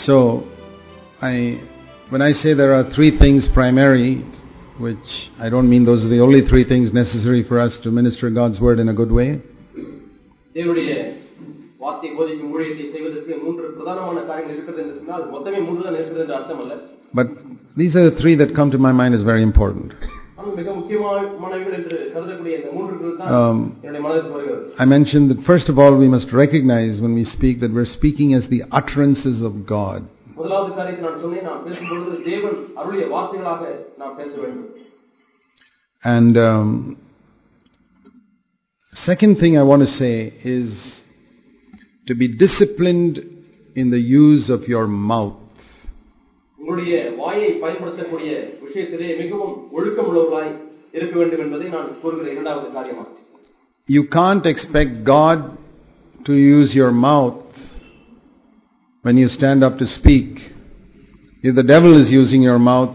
So, I, when I say there are three things primary, which I don't mean those are the only three things necessary for us to minister God's word in a good way. தேவனுடைய வார்த்தை போதிக்கும் ஊழியத்தை செய்வதற்கு மூன்று பிரதானமான காரியங்கள் இருக்கிறது என்று சொன்னால் மொத்தமே மூன்று தான் இருக்கிறது என்று அர்த்தம் அல்ல But these are the three that come to my mind as very Um, I mentioned that first of all we must recognize when we speak that we're speaking as the utterances of God. And um, second thing I want to say is to be disciplined in the use of your mouth. உங்களுடைய வாயை பயன்படுத்தக்கூடிய விஷயத்திலே மிகவும் ஒழுக்கமுள்ளவர்களாய் இருக்க வேண்டும் என்பதை நான் கூறுகிற இரண்டாவது காரியமாகும் You can't expect God to use your mouth when you stand up to speak if the devil is using your mouth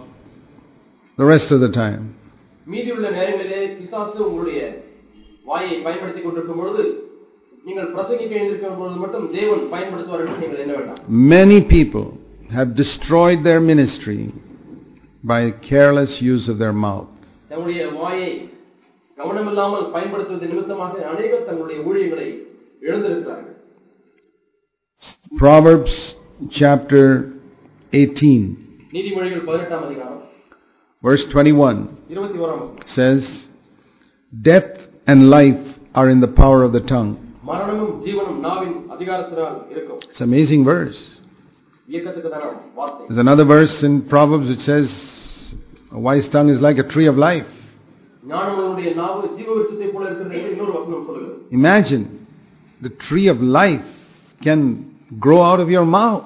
the rest of the time. மீதியுள்ள நேரங்களிலே பிசாசு உங்களுடைய வாயை பயன்படுத்திக் கொண்டிருக்கும் பொழுது நீங்கள் பிரசங்கிக்க எழுந்திருக்கும் பொழுது மட்டும் தேவன் பயன்படுத்துவார் என்று நீங்கள் என்ன வேண்டாம் Many people have destroyed their ministry by careless use of their mouth. தங்களுடைய வாயை கவனமில்லாமல் பயன்படுத்துவது நிமித்தமாக அநேகர் தங்களுடைய ஊழியங்களை இழந்திருக்கிறார்கள் Proverbs chapter 18, நீதிமொழிகள் பதினெட்டாம் அதிகாரம் verse 21 இருபத்தி ஓராம் வசனம். says, Death and life are in the power of the tongue. மரணமும் ஜீவனும் நாவின் அதிகாரத்தினால் இருக்கும் It's an amazing verse. There's another verse in Proverbs which says, A wise tongue is like a tree of life. Imagine the tree of life can grow out of your mouth.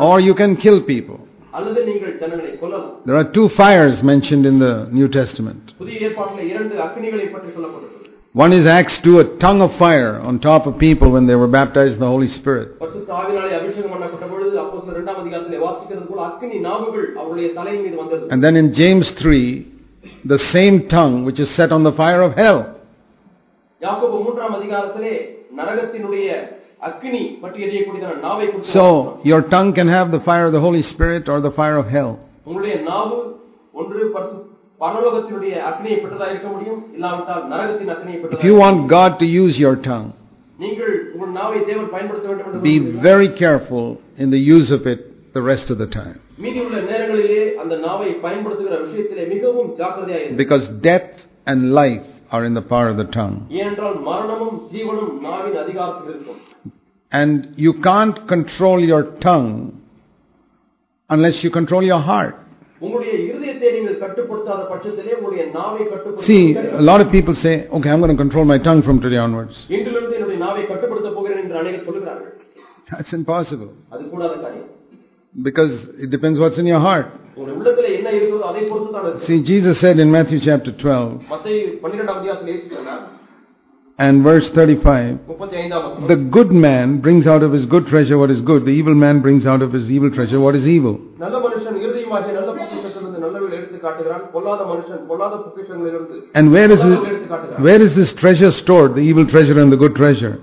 Or you can kill people. There are two fires mentioned in the New Testament. One is Acts 2, a tongue of fire on top of people when they were baptized in the Holy Spirit. And then in James 3, the same tongue which is set on the fire of hell. So, your tongue can have the fire of the Holy Spirit or the fire of hell. If you want God to use your tongue, be very careful in the use of it the rest of the time. Because death and life are in the power of the tongue. And you can't control your tongue unless you control your heart. See, a lot of people say, okay, I'm going to control my tongue from today onwards. That's impossible. Because it depends what's in your heart. See, Jesus said in Matthew chapter 12 and verse 35 The good man brings out of his good treasure what is good, the evil man brings out of his evil treasure what is evil. நல்ல மனுஷன் இறுதியுமாகிய நல்ல பொக்கிஷத்திலிருந்து நல்லவைகளை எடுத்து காட்டுகிறான் பொல்லாத மனுஷன் பொல்லாத பொக்கிஷங்களிலிருந்து And where is, பொல்லாதவைகளை எடுத்து it, காட்டுகிறான் where is this treasure stored, the evil treasure and the good treasure?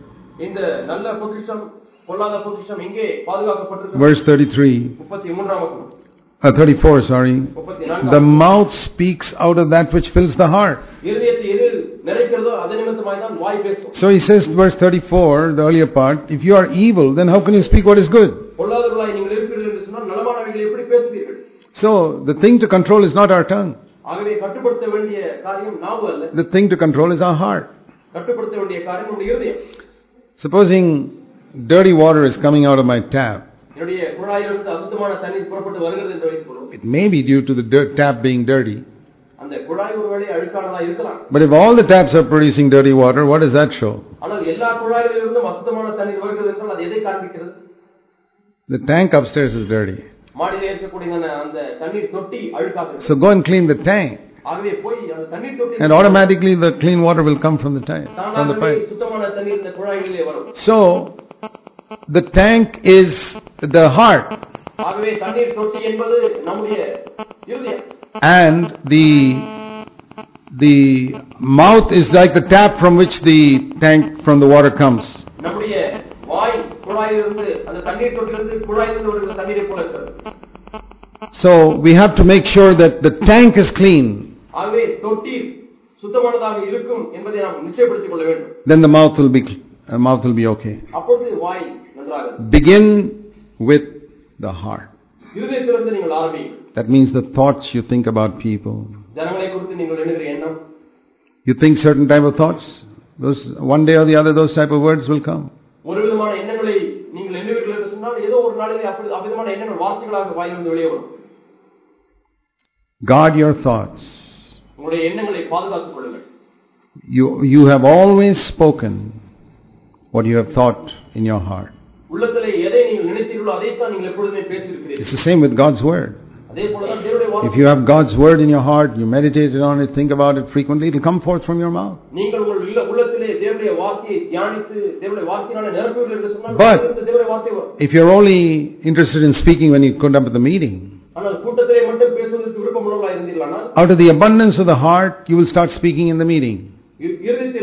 இந்த நல்ல பொக்கிஷம் பொல்லாத பொக்கிஷம் எங்கே பாதுகாக்கப்பட்டிருக்கு Verse 33, முப்பத்தி மூன்றாம் வசனம் uh, 34, sorry. முப்பத்தி The நான்காம் mouth speaks out of that which fills the heart. இருதயத்தை எது நிறைக்கிறதோ அது நிமித்தமாய் தான் வாய் பேசும் So he says, verse 34, the earlier part, if you are evil, then how can you speak what is good? So the thing to control is not our tongue. The thing to control is our heart. Supposing dirty water is coming out of my tap. It may be due to the tap being dirty. But if all the taps are producing dirty water, what does that show? The tank upstairs is dirty. So go and clean the tank. And automatically the clean water will come from the tank, from the pipe. So the tank is the heart. And the the mouth is like the tap from which the tank from the water comes. நம்முடைய குழாயிலிருந்து அந்த தண்ணீர் தொட்டிலிருந்து குழாயிலிருந்து வருகிற தண்ணீரை போல இருக்கிறது So we have to make sure that the tank is clean. ஆகவே தொட்டி சுத்தமானதாக இருக்கும் என்பதை நாம் நிச்சயப்படுத்திக் கொள்ள வேண்டும் Then the mouth will be uh, mouth will be okay. அப்பொழுது வாய் நன்றாக இருக்கும். Begin with the heart. இருதயத்திலிருந்து நீங்கள் ஆரம்பிங்கள் That means the thoughts you think about people. ஜனங்களை குறித்து நீங்கள் எண்ணுகிற எண்ணம் You think certain type of thoughts. Those one day or the other, those type of words will come. ஒரு விதமான நாளிலே அப்படி அவ்விதமான எண்ணங்கள் வார்த்தைகளாக வாயிலிருந்து வெளியே வரும் Guard your thoughts. உங்களுடைய எண்ணங்களை பாதுகாத்துக் கொள்ளுங்கள் You you have always spoken what you have thought in your heart. உள்ளத்திலே எதை நீங்கள் நினைத்தீர்களோ அதைத்தான் நீங்கள் எப்பொழுதுமே பேசியிருக்கிறீர்கள் It's the same with God's word. If you have God's word in your heart, you meditate on it, think about it frequently, it will come forth from your mouth. But if you're only interested in speaking when you come up at the meeting, out of the abundance of the heart, you will start speaking in the meeting.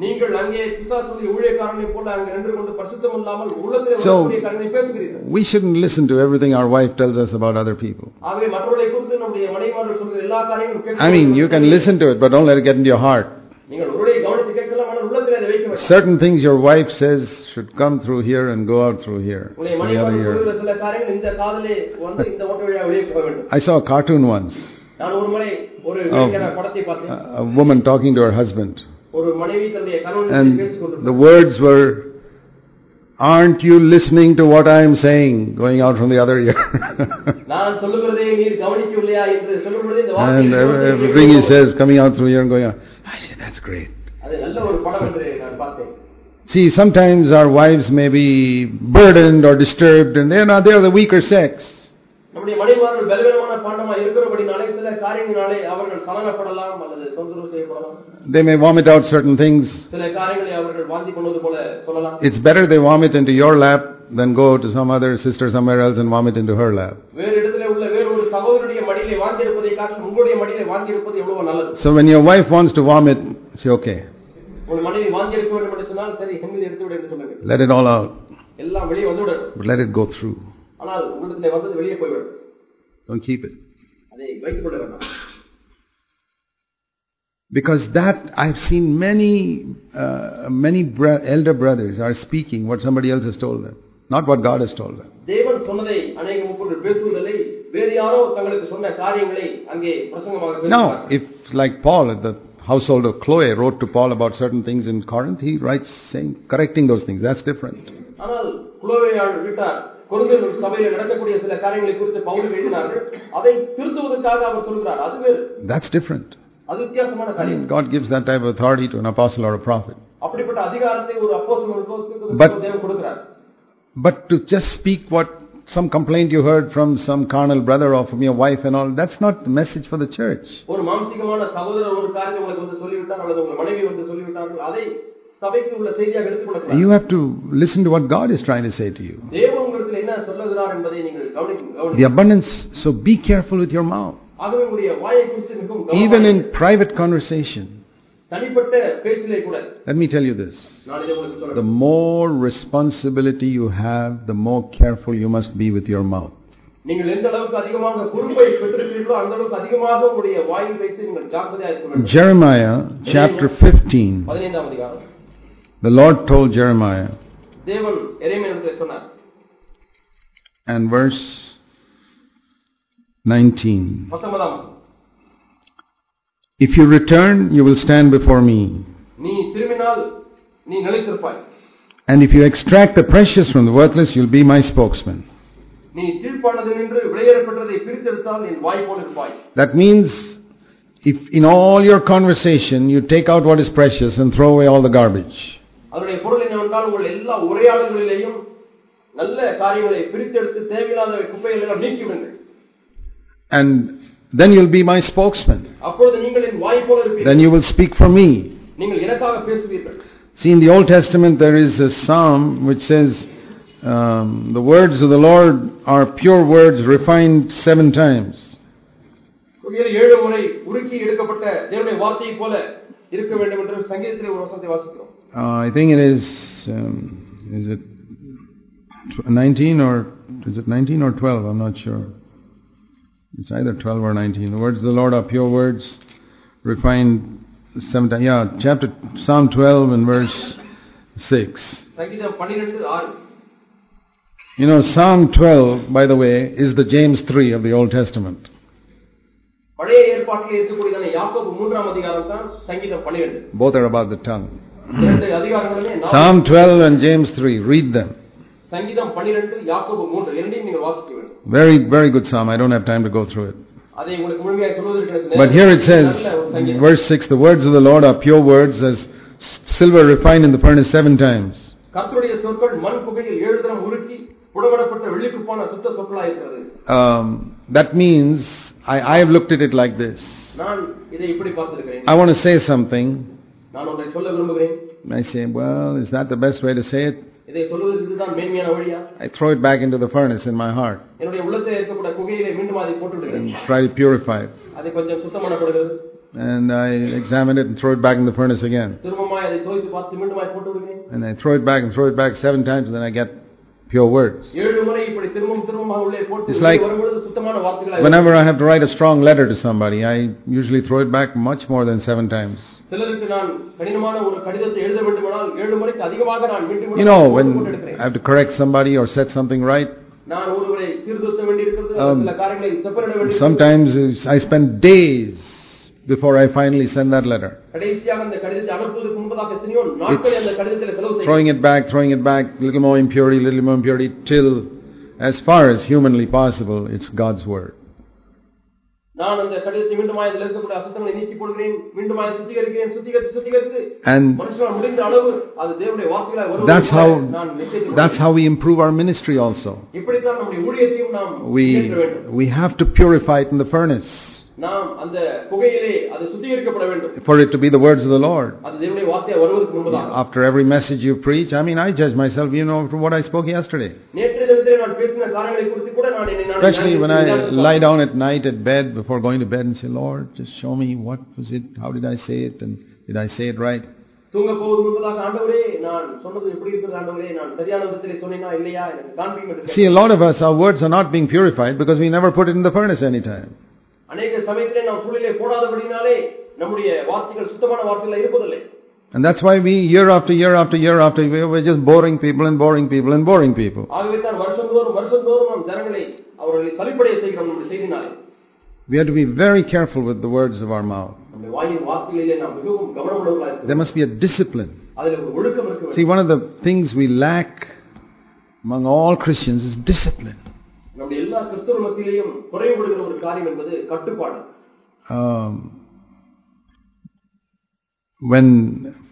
நீங்கள் அங்கே பிசாசுடைய ஊழியக்காரனை போல அங்கே நின்று கொண்டு பரிசுத்தம் இல்லாமல் உள்ளத்திலே So- வரக்கூடிய காரியங்களை பேசுகிறீர்கள் We shouldn't listen to everything our wife tells us about other people. ஆகவே மற்றவர்களை குறித்து நம்முடைய மனைவிமார்கள் சொல்கிற எல்லா காரியங்களும் கேட்க I mean, you can listen to it, but don't let it get into your heart. நீங்கள் உங்களுடைய கவனத்தை கேட்கலாம் ஆனால் உள்ளத்திலே அதை வைக்க வேண்டாம் Certain things your wife says should come through here and go out through here. உங்களுடைய from the other மனைவிமார்கள் ear. சொல்கிற சில காரியங்கள் இந்த காதலே வந்து இந்த ஓட்ட வழியாக வெளியே போக வேண்டும் I saw a cartoon once, நான் ஒரு முறை ஒரு வேடிக்கையான படத்தை பார்த்தேன் a, a woman talking to her husband, And the words were, Aren't you listening to what I am saying? Going out from the other ear. and everything he says coming out through here and going out. I say, That's great. See, sometimes our wives may be burdened or disturbed, and they're not, they're the weaker sex. நம்முடைய மனைவிமார்கள் பலவீனமான பாண்டமா இருக்கிறபடினாலே சில காரியங்களினாலே அவர்கள் சலனப்படலாம் அல்லது தொந்தரவு செய்யப்படலாம் They may vomit out certain things. சில காரியங்களை அவர்கள் வாந்தி பண்ணுவது போல சொல்லலாம் It's better they vomit into your lap than go to some other sister somewhere else and vomit into her lap. வேறு இடத்துல உள்ள வேறு ஒரு சகோதரனுடைய மடியிலே வாந்தி எடுப்பதை காட்டிலும் உங்களுடைய மடியிலே வாந்தி எடுப்பது எவ்வளவு நல்லது So when your wife wants to vomit, say, okay, உங்கள் மனைவி வாந்தி எடுக்க வேண்டும் என்று சொன்னால் சரி எங்களை எடுத்து விடு என்று சொல்லுங்க let it all out, எல்லாம் வெளியே வந்து விடணும் but let it go through. ஆனால் உள்ளத்திலே வந்தது வெளியே போய்விடும் Don't keep it. அதை வைத்துக் கொள்ள வேண்டாம் Because that, I've seen many, uh, many bro- elder brothers are speaking what somebody else has told them, not what God has told them. தேவன் சொன்னதை அநேக முப்பொருள் பேசுவதில்லை வேறு யாரோ தங்களுக்கு சொன்ன காரியங்களை அங்கே பிரசங்கமாக பேசுகிறார். Now, if like Paul at the household of Chloe wrote to Paul about certain things in Corinth, he writes saying, correcting those things. That's different. ஆனால் குலோவையாள் வீட்டார் கொருந்தல் சபையில் நடக்கக்கூடிய சில காரியங்களை குறித்து பவுல் எழுதினார்கள் அதை திருத்துவதற்காக அவர் சொல்கிறார் அது வேறு That's different. அது வித்தியாசமான I காரியம் mean, God gives that type of authority to an apostle or a prophet. அப்படிப்பட்ட அதிகாரத்தை ஒரு அப்போஸ்தலனுக்கோ தீர்க்கதரிசிக்கோ But- தேவன் கொடுக்கிறார் But to just speak what some complaint you heard from some carnal brother or from your wife and all, that's not the message for the church. ஒரு மாம்சிகமான சகோதரர் ஒரு காரியத்தை உங்களுக்கு வந்து சொல்லிவிட்டார் அல்லது உங்கள் மனைவி வந்து சொல்லிவிட்டார்கள் அதை சபைக்கு உள்ள செய்தியாக எடுத்துக்கொள்ள You have to listen to what God is trying to say to you. தேவன் உங்களுக்கு என்ன சொல்லுகிறார் என்பதை நீங்கள் கவனிக்கும் The கவனிக்கும் abundance, so be careful with your mouth. ஆகவே உங்களுடைய வாயை குறித்து மிகவும் கவனமாக Even in private conversation, தனிப்பட்ட பேச்சிலே கூட let me tell you this. நான் இதை உங்களுக்கு The சொல்றேன் more responsibility you have, the more careful you must be with your mouth. நீங்கள் எந்த அளவுக்கு அதிகமாக பொறுப்பை பெற்றிருக்கிறீர்களோ அந்த அளவுக்கு அதிகமாக உங்களுடைய வாயில் வைத்து நீங்கள் ஜாக்கிரதையாக இருக்க வேண்டும் Jeremiah chapter 15, பதினைந்தாம் அதிகாரம் The Lord told Jeremiah. And verse 19. If you return, you will stand before me. And if you extract the precious from the worthless, you'll be my spokesman. That means if in all your conversation you take out what is precious and throw away all the garbage. அதனுடைய பொருள் என்னவென்றால் உங்கள் எல்லா உரையாடல்களிலேயும் நல்ல காரியங்களை பிரித்தெடுத்து தேவையில்லாத குப்பைகளை எல்லாம் நீக்கிவிடுங்கள் and then you'll be my spokesman. அப்பொழுது நீங்கள் என் வாய் போல இருப்பீர்கள் Then you will speak for me. நீங்கள் எனக்காக பேசுவீர்கள் See, in the Old Testament, there is a psalm which says, um, The words of the Lord are pure words refined seven times. புகையில ஏழு முறை உருக்கி எடுக்கப்பட்ட தேவனுடைய வார்த்தையை போல இருக்க வேண்டும் என்று சங்கீதத்திலே ஒரு வசனத்தை வாசிக்கிறோம் uh, I think it is, um, is it 19 or, is it 19 or 12? I'm not sure. It's either 12 or 19. The words of the Lord are pure words, refined seven times. Yeah, chapter, Psalm 12 and verse 6. You know, Psalm 12, by the way, is the James 3 of the Old Testament. Both are about the tongue. Psalm 12 and James 3, read them. Very, very good psalm. I don't have time to go through it. But here it says, verse 6 The words of the Lord are pure words, as silver refined in the furnace seven times. Um, that means I, I have looked at it like this. I want to say something. நான் ஒன்றை சொல்ல விரும்புகிறேன் I say, well, is that the best way to say it? இதை சொல்வதற்கு இதுதான் மேன்மையான வழியா I throw it back into the furnace in my heart என்னுடைய உள்ளத்தில் இருக்கக்கூடிய புகையிலே மீண்டும் அதை போட்டு விடுகிறேன் and try to purify it. அதை கொஞ்சம் சுத்தம் பண்ணப்படுகிறது And I examine it and throw it back in the furnace again. திரும்பமாய் அதை சோதித்து பார்த்து மீண்டுமாய் போட்டு விடுகிறேன் And I throw it back and throw it back seven times and then I get pure words. ஏழு முறை இப்படி திரும்பவும் திரும்பமாக உள்ளே போட்டு It's like- வெளியே வரும்பொழுது சுத்தமான வார்த்தைகளாக Whenever I have to write a strong letter to somebody, I usually throw it back much more than seven times. You know, when I have to correct somebody or set something right, um, sometimes I spend days before I finally send that letter. It's throwing it back, throwing it back, little more impurity, little more impurity, till as far as humanly possible, it's God's word. நான் அந்த கடிதத்தை மீண்டுமாய் அதில் இருக்கக்கூடிய அசுத்தங்களை நீக்கி போடுகிறேன் மீண்டுமாய் சுத்திகரிக்கிறேன் சுத்திகரித்து சுத்திகரித்து And மனுஷனால் முடிந்த அளவு அது தேவனுடைய வார்த்தைகளாய் that's வருவதற்கு how, நான் நிச்சயித்து that's how we improve our ministry also. இப்படித்தான் நம்முடைய ஊழியத்தையும் நாம் We, இயற்ற வேண்டும் we have to purify it in the furnace நாம் அந்த புகையிலே அது சுத்திகரிக்கப்பட வேண்டும் for it to be the words of the Lord. அது தேவனுடைய வார்த்தையா வருவதற்கு முன்பதாக After every message you preach, I mean, I judge myself, you know, from what I spoke yesterday. நேற்றைய தினத்திலே நான் பேசின காரியங்களை குறித்து கூட நான் என்னை நானே Especially when I ஞானப்படுத்திக் lie down at night at bed before going to bed and say, Lord, just show me what was it, how did I say it, and did I say it right? தூங்க போவது முன்பதாக ஆண்டவரே நான் சொன்னது எப்படி இருக்கிறது ஆண்டவரே நான் சரியான விதத்திலே சொன்னேனா இல்லையா எனக்கு காண்பிக்கும் என்று See, a lot of us, our words are not being purified because we never put it in the furnace anytime. அநேக சமயத்திலே நாம் சூழலே போடாதபடினாலே நம்முடைய வார்த்தைகள் சுத்தமான வார்த்தைகள் இருப்பதில்லை And that's why we, year after year after year after year, we're just boring people and boring people and boring people. ஆகவே தான் வருஷந்தோறும் வருஷந்தோறும் நாம் ஜனங்களை அவர்களை சலிப்படைய செய்கிறோம் நம்முடைய செய்தினாலே We have to be very careful with the words of our mouth. நம்முடைய வாயின் வார்த்தைகளிலே நாம் மிகவும் கவனமுள்ளவர்களாக There இருக்கிறோம் must be a discipline. அதில் ஒரு ஒழுக்கம் இருக்க வேண்டும் See, one of the things we lack among all Christians is discipline. நம்முடைய எல்லா கிறிஸ்தவ மத்தியிலேயும் குறைவுபடுகிற ஒரு காரியம் என்பது கட்டுப்பாடு Um, when,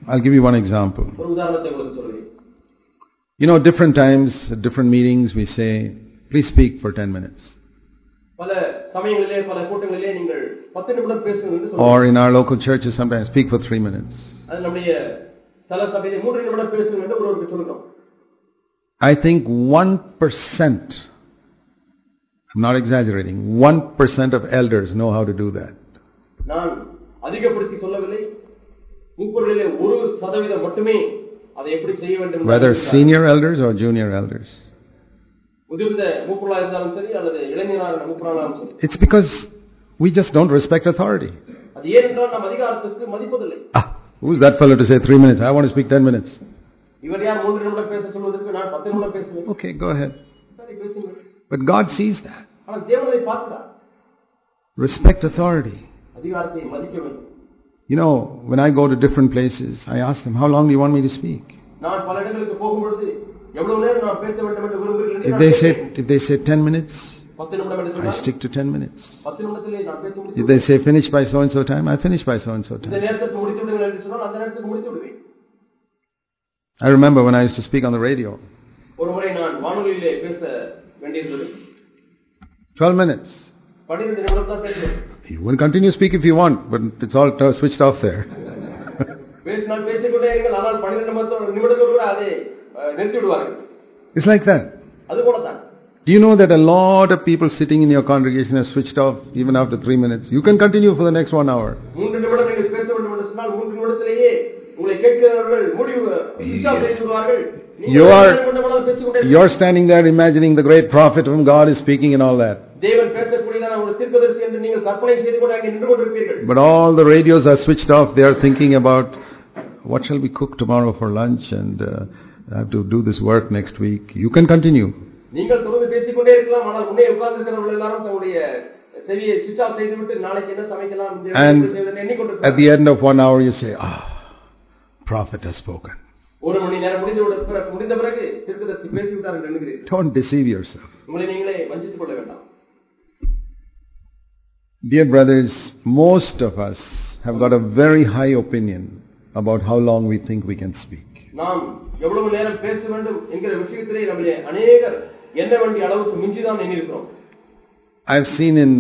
I'll give you one example. ஒரு உதாரணத்தை உங்களுக்கு சொல்கிறேன் You know, different times, at different meetings, we say, please speak for 10 minutes. பல சமயங்களிலே பல கூட்டங்களிலே நீங்கள் பத்து நிமிடம் பேசுங்கள் என்று Or சொல்லுங்கள் in our local churches, sometimes speak for 3 minutes. அது நம்முடைய தல சபையிலே மூன்று நிமிடம் பேசுங்கள் என்று ஒருவருக்கு சொல்லுகிறோம் I think 1%, I'm not exaggerating, 1% of elders know how to do that. நான் அதிகப்படுத்தி சொல்லவில்லை மூப்பர்களிலே ஒரு சதவீதம் மட்டுமே அதை எப்படி செய்ய வேண்டும் என்று Whether அறிந்திருக்கிறார்கள். senior elders or junior elders. முதிர்ந்த மூப்பர்களாக இருந்தாலும் சரி அல்லது இளைஞராக மூப்பரானாலும் சரி It's because we just don't respect authority. அது ஏனென்றால் நாம் அதிகாரத்துக்கு மதிப்பதில்லை Ah, who's that fellow to say 3 minutes? I want to speak 10 minutes. இவர் யார் மூன்று நிமிடம் பேச சொல்வதற்கு நான் பத்து நிமிடம் பேசுவேன் Okay, go ahead. சரி பேசுங்கள் But God sees that. ஆனால் தேவன் அதை பார்க்கிறார் Respect authority. அதிகாரத்தை மதிக்க வேண்டும் You know, when I go to different places, I ask them, How long do you want me to speak? நான் பல இடங்களுக்கு போகும்பொழுது எவ்வளவு நேரம் நான் பேச வேண்டும் என்று விரும்புகிறேன் என்று If நான் they say, கேட்கிறேன். if they say 10 minutes, பத்து நிமிடம் என்று I சொன்னால் stick to 10 minutes. பத்து நிமிடத்திலே நான் பேச If முடியும் they say finish by so and so time, I finish by so and so இந்த time. நேரத்துக்கு முடித்து விடுங்கள் என்று சொன்னால் அந்த நேரத்துக்கு முடித்து விடுவேன் I remember when I used to speak on the radio, ஒரு முறை நான் வானொலியிலே பேச வேண்டியிருந்தது 12 minutes. You can continue speak if you want, but it's all switched off there. it's like that. Do you know that a lot of people sitting in your congregation have switched off even after three minutes? You can continue for the next one hour மூன்று நிமிடம் நீங்கள் பேச வேண்டும் என்று சொன்னால் மூன்று நிமிடத்திலேயே உங்களை கேட்கிறவர்கள் முடிவு switch off செய்து விடுவார்கள் நீங்கள் You are- எவ்வளவு வேண்டுமானாலும் பேசிக்கொண்டே இருங்கள். You're standing there imagining the great prophet whom God is speaking and all that. தேவன் பேசக்கூடியதான ஒரு தீர்க்கதரிசி என்று நீங்கள் கற்பனை செய்து கொண்டு அங்கே நின்று கொண்டிருப்பீர்கள் But all the radios are switched off. They are thinking about what shall we cook tomorrow for lunch and uh, I have to do this work next week. You can continue. நீங்கள் தொடர்ந்து பேசிக்கொண்டே இருக்கலாம் ஆனால் முன்னே உட்கார்ந்திருக்கிறவர்கள் எல்லாரும் தங்களுடைய செவியை switch off செய்துவிட்டு நாளைக்கு என்ன சமைக்கலாம் இந்த And எப்படி செய்வதென்று At எண்ணிக்கொண்டிருக்கிறார்கள் the end of one hour, you say, Ah, prophet has spoken. ஒரு மணி நேரம் முடிந்து விட பிறகு- முடிந்த பிறகு தீர்க்கதரிசி பேசிவிட்டார் என்று எண்ணுகிறீர்கள் Don't deceive yourself. உங்களை நீங்களே வஞ்சித்துக் கொள்ள வேண்டாம் Dear brothers, most of us have got a very high opinion about how long we think we can speak. நாம் எவ்வளவு நேரம் பேச வேண்டும் என்கிற விஷயத்திலே நம்மளே அநேகர் எண்ண வேண்டிய அளவுக்கு மிஞ்சிதான் எண்ணிருக்கிறோம் I've seen in,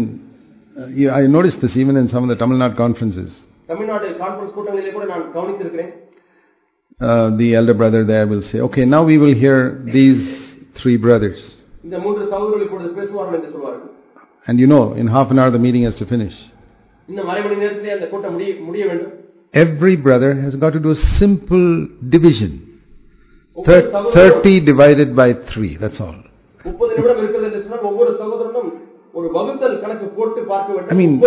uh, you- I noticed this even in some of the Tamil Nadu conferences. Tamil Nadu conference கூட்டங்களிலே கூட நான் கவனித்திருக்கிறேன் uh, the elder brother there will say, okay, now we will hear these three brothers. And you know, in half an hour the meeting has to finish. Every brother has got to do a simple division. 30 divided by 3, that's all. I mean,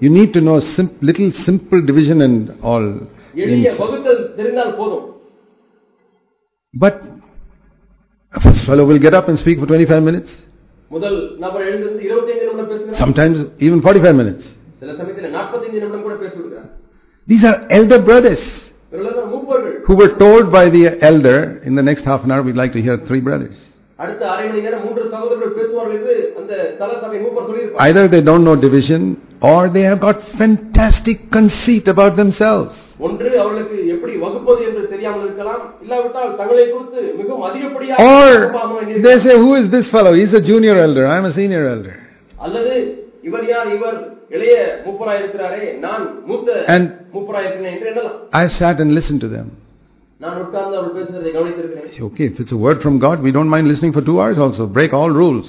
you need to know a little simple division and all. But first fellow will get up and speak for 25 minutes. Sometimes even 45 minutes. These are elder brothers who were told by the elder in the next half an hour we'd like to hear three brothers. Either they don't know division or they have got fantastic conceit about themselves. Or they say, Who is this fellow? He's a junior elder, I'm a senior elder. And I sat and listened to them. Okay, if it's a word from God, we don't mind listening for two hours also. Break all rules.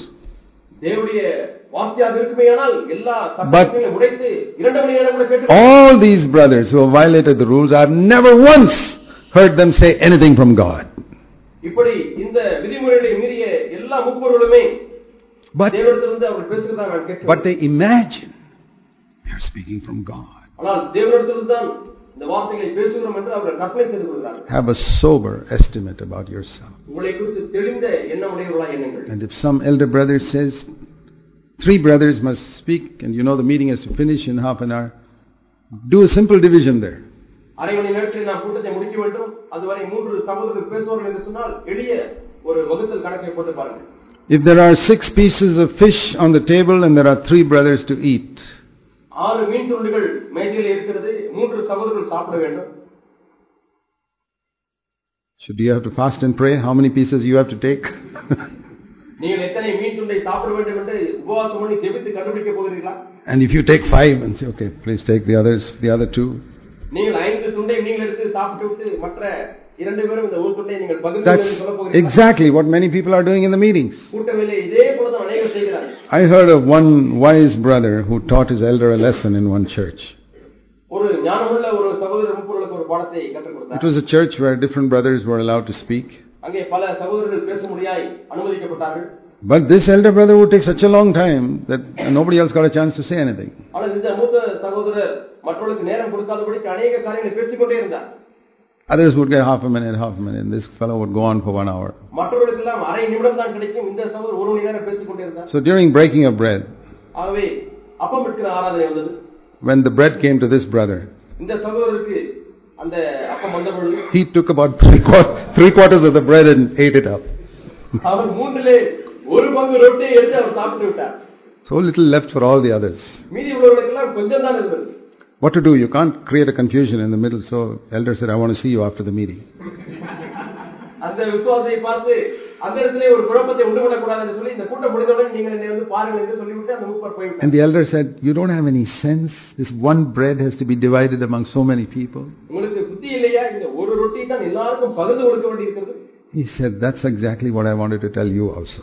But all these brothers who have violated the rules, I have never once heard them say anything from God. But, but they imagine they are speaking from God. ஆனால் தேவனிடத்திலிருந்து தான் இந்த வார்த்தைகளை பேசுகிறோம் என்று அவர்கள் கற்பனை செய்து கொள்கிறார்கள் Have a sober estimate about yourself. உங்களை குறித்து தெளிந்த எண்ணமுடையவர்களாக எண்ணுங்கள் And if some elder brother says, three brothers must speak, and you know the meeting has to finish in half an hour, do a simple division there. அரை மணி நேரத்தில் நாம் கூட்டத்தை முடிக்க வேண்டும் அதுவரை மூன்று சகோதரர்கள் பேசுவார்கள் என்று சொன்னால் எளிய ஒரு வகுத்தல் கணக்கை போட்டு பாருங்கள் If there are six pieces of fish on the table and there are three brothers to eat, ஆறு மீன் துண்டுகள் மேஜையில் இருக்கிறது மூன்று சகோதரர்கள் சாப்பிட வேண்டும் should you have to fast and pray? How many pieces you have to take? நீங்கள் எத்தனை மீன் துண்டை சாப்பிட வேண்டும் என்று உபவாசம் பண்ணி ஜெபித்து கண்டுபிடிக்க போகிறீர்களா and if you take five and say, okay, please take the others, the other two, நீங்கள் ஐந்து துண்டை நீங்கள் எடுத்து சாப்பிட்டு விட்டு மற்ற That's exactly what many people are doing in the meetings. I heard of one wise brother who taught his elder a lesson in one church. It was a church where different brothers were allowed to speak. But this elder brother would take such a long time that nobody else got a chance to say anything. Others would get half a minute, half a minute. This fellow would go on for one hour. So during breaking of bread, when the bread came to this brother, he took about three, quarters, three quarters of the bread and ate it up. so little left for all the others மீதி உள்ளவர்களுக்கெல்லாம் கொஞ்சம் தான் இருந்தது What to do? You can't create a confusion in the middle. So elder said, I want to see you after the meeting. அந்த விசுவாசத்தை பார்த்து அந்த இடத்துல ஒரு குழப்பத்தை உண்டு பண்ணக்கூடாது என்று சொல்லி இந்த கூட்டம் முடிந்தவுடன் நீங்கள் என்னை வந்து பாருங்கள் என்று சொல்லிவிட்டு அந்த மூப்பர் போய்விட்டார் And the elder said, You don't have any sense. This one bread has to be divided among so many people. உங்களுக்கு புத்தி இல்லையா இந்த ஒரு ரொட்டி தான் எல்லாருக்கும் பகிர்ந்து கொடுக்க வேண்டியிருக்கிறது He said, That's exactly what I wanted to tell you also.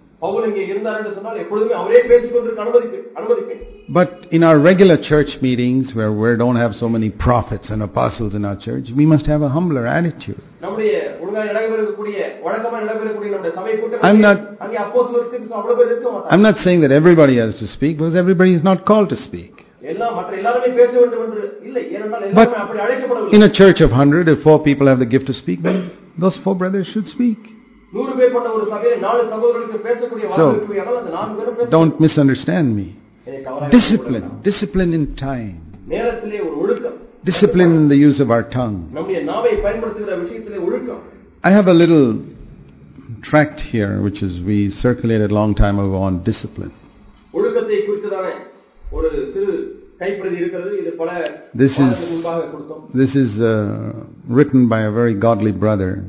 But in our regular church meetings where we don't have so many prophets and apostles in our church, we must have a humbler attitude. I'm not, I'm not saying that everybody has to speak because everybody is not called to speak. But in a church of 100, if four people have the gift to speak, then those four brothers should speak. So, don't misunderstand me. Discipline, discipline in time. Discipline in the use of our tongue. I have a little tract here, which is we circulated a long time ago on discipline. This is, this is uh, written by a very godly brother.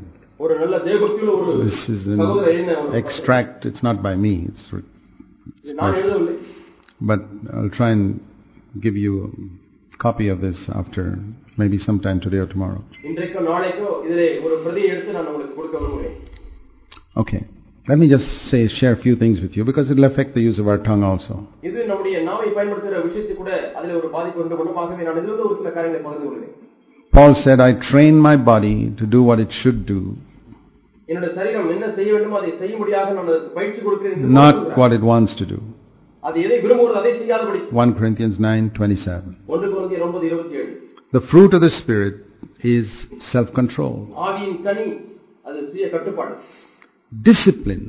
This is an extract, it's not by me, it's, it's but I'll try and give you a copy of this after maybe sometime today or tomorrow. Okay. Let me just say, share a few things with you because it will affect the use of our tongue also. Paul said, I train my body to do what it should do not சொல்கிறார். what it wants to do. அது எதை விரும்புகிறது அதை செய்யாதபடி 1 Corinthians 9 27. ஒன்று குழந்தை ஒன்பது இருபத்தி ஏழு The fruit of the Spirit is self control. ஆவியின் கனி அது சுய கட்டுப்பாடு Discipline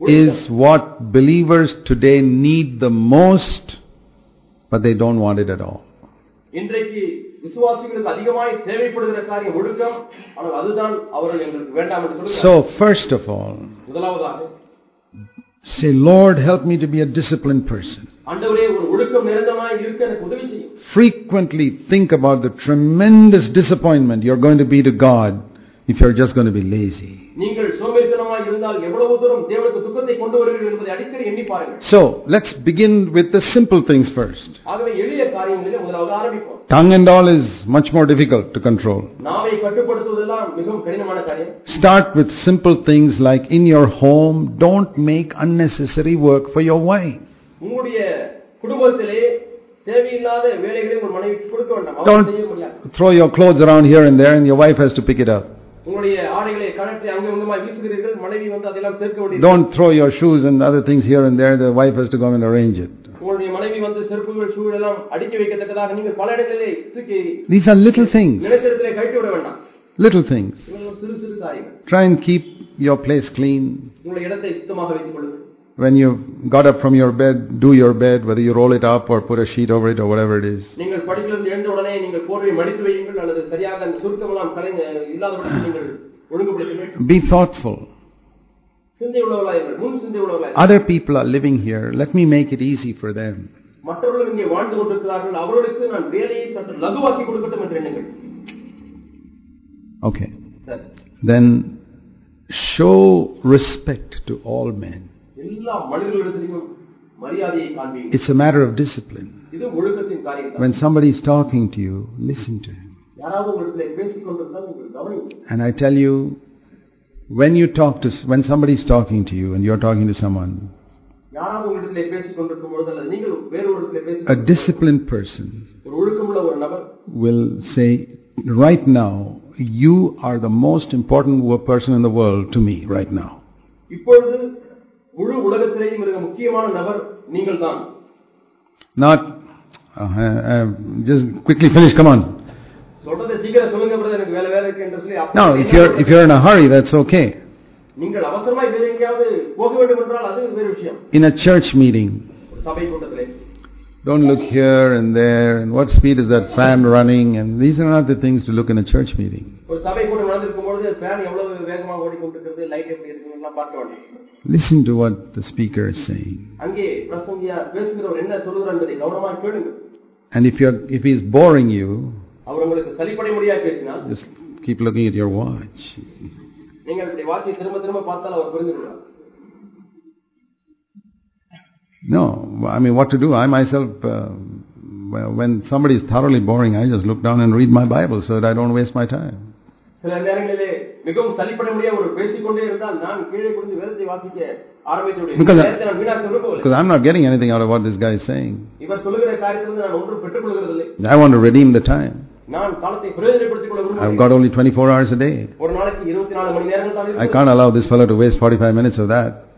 is what believers today need the most, but they don't want it at all. இன்றைக்கு so first of all, say, Lord, help me to be a disciplined person. Frequently think about the tremendous disappointment you're going to be to God if you're just going to be lazy. So let's begin with the simple things first. Tongue and all is much more difficult to control. Start with simple things like in your home, don't make unnecessary work for your wife. Don't throw your clothes around here and there and your wife has to pick it up. உங்களுடைய ஆடைகளை கணத்தை அங்கங்கமாய் வீசுகிறீர்கள் மனைவி வந்து அதெல்லாம் சேர்க்க வேண்டியது Don't throw your shoes and other things here and there, the wife has to go and arrange it. உங்களுடைய மனைவி வந்து செருப்புகள் ஷூ எல்லாம் அடுக்கி வைக்கத்தக்கதாக நீங்கள் பல இடங்களிலே தூக்கி These are little things, நிலத்திடத்திலே கட்டி விட வேண்டாம் little things. இவர்கள் சிறு சிறு காரியங்கள் Try and keep your place clean. உங்களுடைய இடத்தை சுத்தமாக வைத்துக் கொள்ளுங்கள் When you got up from your bed, do your bed, whether you roll it up or put a sheet over it or whatever it is. நீங்கள் படிப்பிலிருந்து எழுந்த உடனே நீங்கள் போர்வை மடித்து வையுங்கள் அல்லது சரியாக அந்த சுருக்கமெல்லாம் கலைஞ இல்லாதபடி நீங்கள் ஒழுங்குபடுத்துங்கள் Be thoughtful. சிந்தை உள்ளவர்களாயிருங்கள் முன் சிந்தை உள்ளவர்களாயிருங்கள் Other people are living here. Let me make it easy for them. மற்றவர்களும் இங்கே வாழ்ந்து கொண்டிருக்கிறார்கள் அவர்களுக்கு நான் வேலையை சற்று லகுவாக்கி கொடுக்கட்டும் என்று எண்ணுங்கள் Okay. சரி. Then show respect to all men. It's a matter of discipline. When somebody is talking to you, listen to him. And I tell you, when you talk to, when somebody is talking to you and you're talking to someone, a disciplined person will say, right now, you are the most important person in the world to me right now. இப்பொழுது முழு உலகத்திலேயும் மிக முக்கியமான நபர் நீங்கள் தான் Not, uh, uh, just quickly finish, come on. சொல்றதை சீக்கிரம் சொல்லுங்க brother, எனக்கு வேலை வேலை இருக்கு என்று சொல்லி அப்ப No, if you're, if you're in a hurry, that's okay. நீங்கள் அவசரமாய் வேறு எங்கேயாவது போக வேண்டும் என்றால் அது வேறு விஷயம் In a church meeting, ஒரு சபை கூட்டத்திலே don't look here and there, and what speed is that fan running, and these are not the things to look in a church meeting. Listen to what the speaker is saying. And if, you're, if he's boring you, just keep looking at your watch. No, I mean what to do. I myself, uh, well, when somebody is thoroughly boring, I just look down and read my Bible so that I don't waste my time. சில நேரங்களிலே மிகவும் சலிப்பட முடியாது ஒரு பேசிக்கொண்டே இருந்தால் நான் கீழே குடிந்து வேதத்தை வாசிக்க ஆரம்பித்து விடுவேன் Because I- நேரத்தை நான் வீணாக்க விரும்பவில்லை Because I'm not getting anything out of what this guy is saying. இவர் சொல்லுகிற காரியத்திலிருந்து நான் ஒன்றும் பெற்றுக் கொள்கிறதில்லை I want to redeem the time. நான் காலத்தை பிரயோஜனப்படுத்திக் கொள்ள I've விரும்புகிறேன் got only 24 hours a day. ஒரு நாளைக்கு இருபத்தி நாலு மணி நேரங்கள் தான் I இருக்கு can't allow this fellow to waste 45 minutes of that.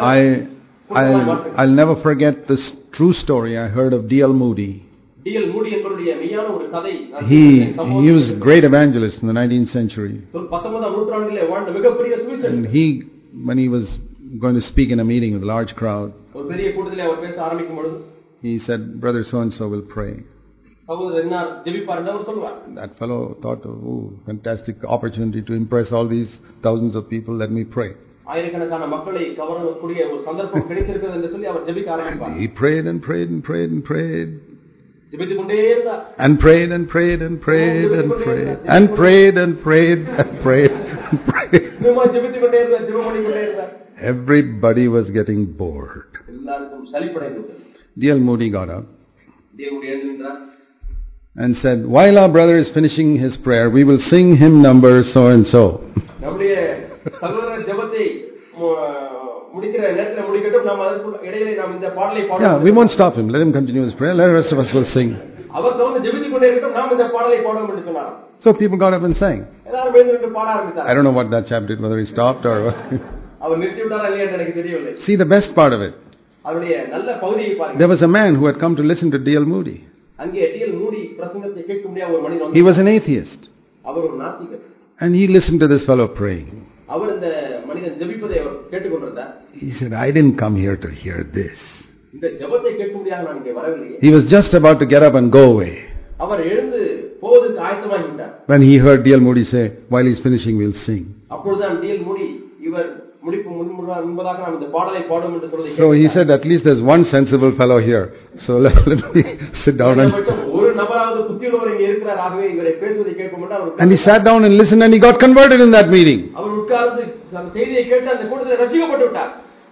I, I'll, I'll never forget this true story I heard of D.L. Moody. He, he was a great evangelist in the 19th century. And he, when he was going to speak in a meeting with a large crowd, he said, Brother so and so will pray. That fellow thought, oh, fantastic opportunity to impress all these thousands of people, let me pray ஆயிரக்கணக்கான மக்களை கவரக்கூடிய ஒரு சந்தர்ப்பம் கிடைத்திருக்கிறது என்று சொல்லி அவர் ஜெபிக்க ஆரம்பிப்பார் He prayed and prayed and prayed and prayed ஜெபித்துக் கொண்டே இருந்தார் and prayed and prayed and prayed and prayed and prayed and prayed and prayed and prayed. இன்னுமா ஜெபித்துக் கொண்டே இருந்தார் ஜெபம் பண்ணி கொண்டே இருந்தார் Everybody was getting bored. எல்லாருக்கும் சலிப்படைந்து D.L. Moody got up தேவனுடைய எழுந்திருந்தார் and said, While our brother is finishing his prayer, we will sing hymn number so and so. நம்முடைய சகோதரர் ஜெபத்தை மு- முடிக்கிற நேரத்தில் முடிக்கட்டும் நாம் அதற்குள்ள இடையிலே நாம் இந்த பாடலை Yeah, பாடுவோம் we won't stop him. Let him continue his prayer. Let the rest of us will sing. அவர் தொடர்ந்து ஜெபித்துக் கொண்டே இருக்கட்டும் நாம் இந்த பாடலை பாடுவோம் என்று சொன்னார் So people got up and sang. எல்லாரும் எழுந்து பாட I ஆரம்பித்தார் don't know what that chap did, whether he stopped or. அவர் நிறுத்தி விட்டாரா இல்லையா என்று எனக்கு தெரியவில்லை See the best part of it. அவருடைய நல்ல பகுதியை பாருங்க There was a man who had come to listen to D.L. Moody. அங்கே டிஎல் மூடி பிரசங்கத்தை கேட்க முடியாத ஒரு மனிதன் He வந்தார். was an atheist. அவர் ஒரு நாத்திகர் And he listened to this fellow praying. அவர் இந்த மனிதன் ஜெபிப்பதை அவர் கேட்டுக்கொண்டிருந்தார் He said, I didn't come here to hear this. இந்த ஜெபத்தை கேட்க முடியாத நான் இங்கே வரவில்லையே He was just about to get up and go away. அவர் எழுந்து போவதற்கு ஆயத்தமாகி விட்டார் When he heard D.L. Moody say, While he's finishing, we'll sing. அப்பொழுதுதான் டிஎல் மூடி இவர் முடிப்பு முன்பதாக முன்பதாக நாம் இந்த பாடலை பாடும் என்று சொல்லி So he said, At least there's one sensible fellow here. So let, let me sit down and. ஒரு நபராவது புத்தியுள்ளவர் இங்கே இருக்கிறார் ஆகவே இவரை பேசுவதை கேட்போம் என்று அவர் And he sat down and listened and he got converted in that meeting. Our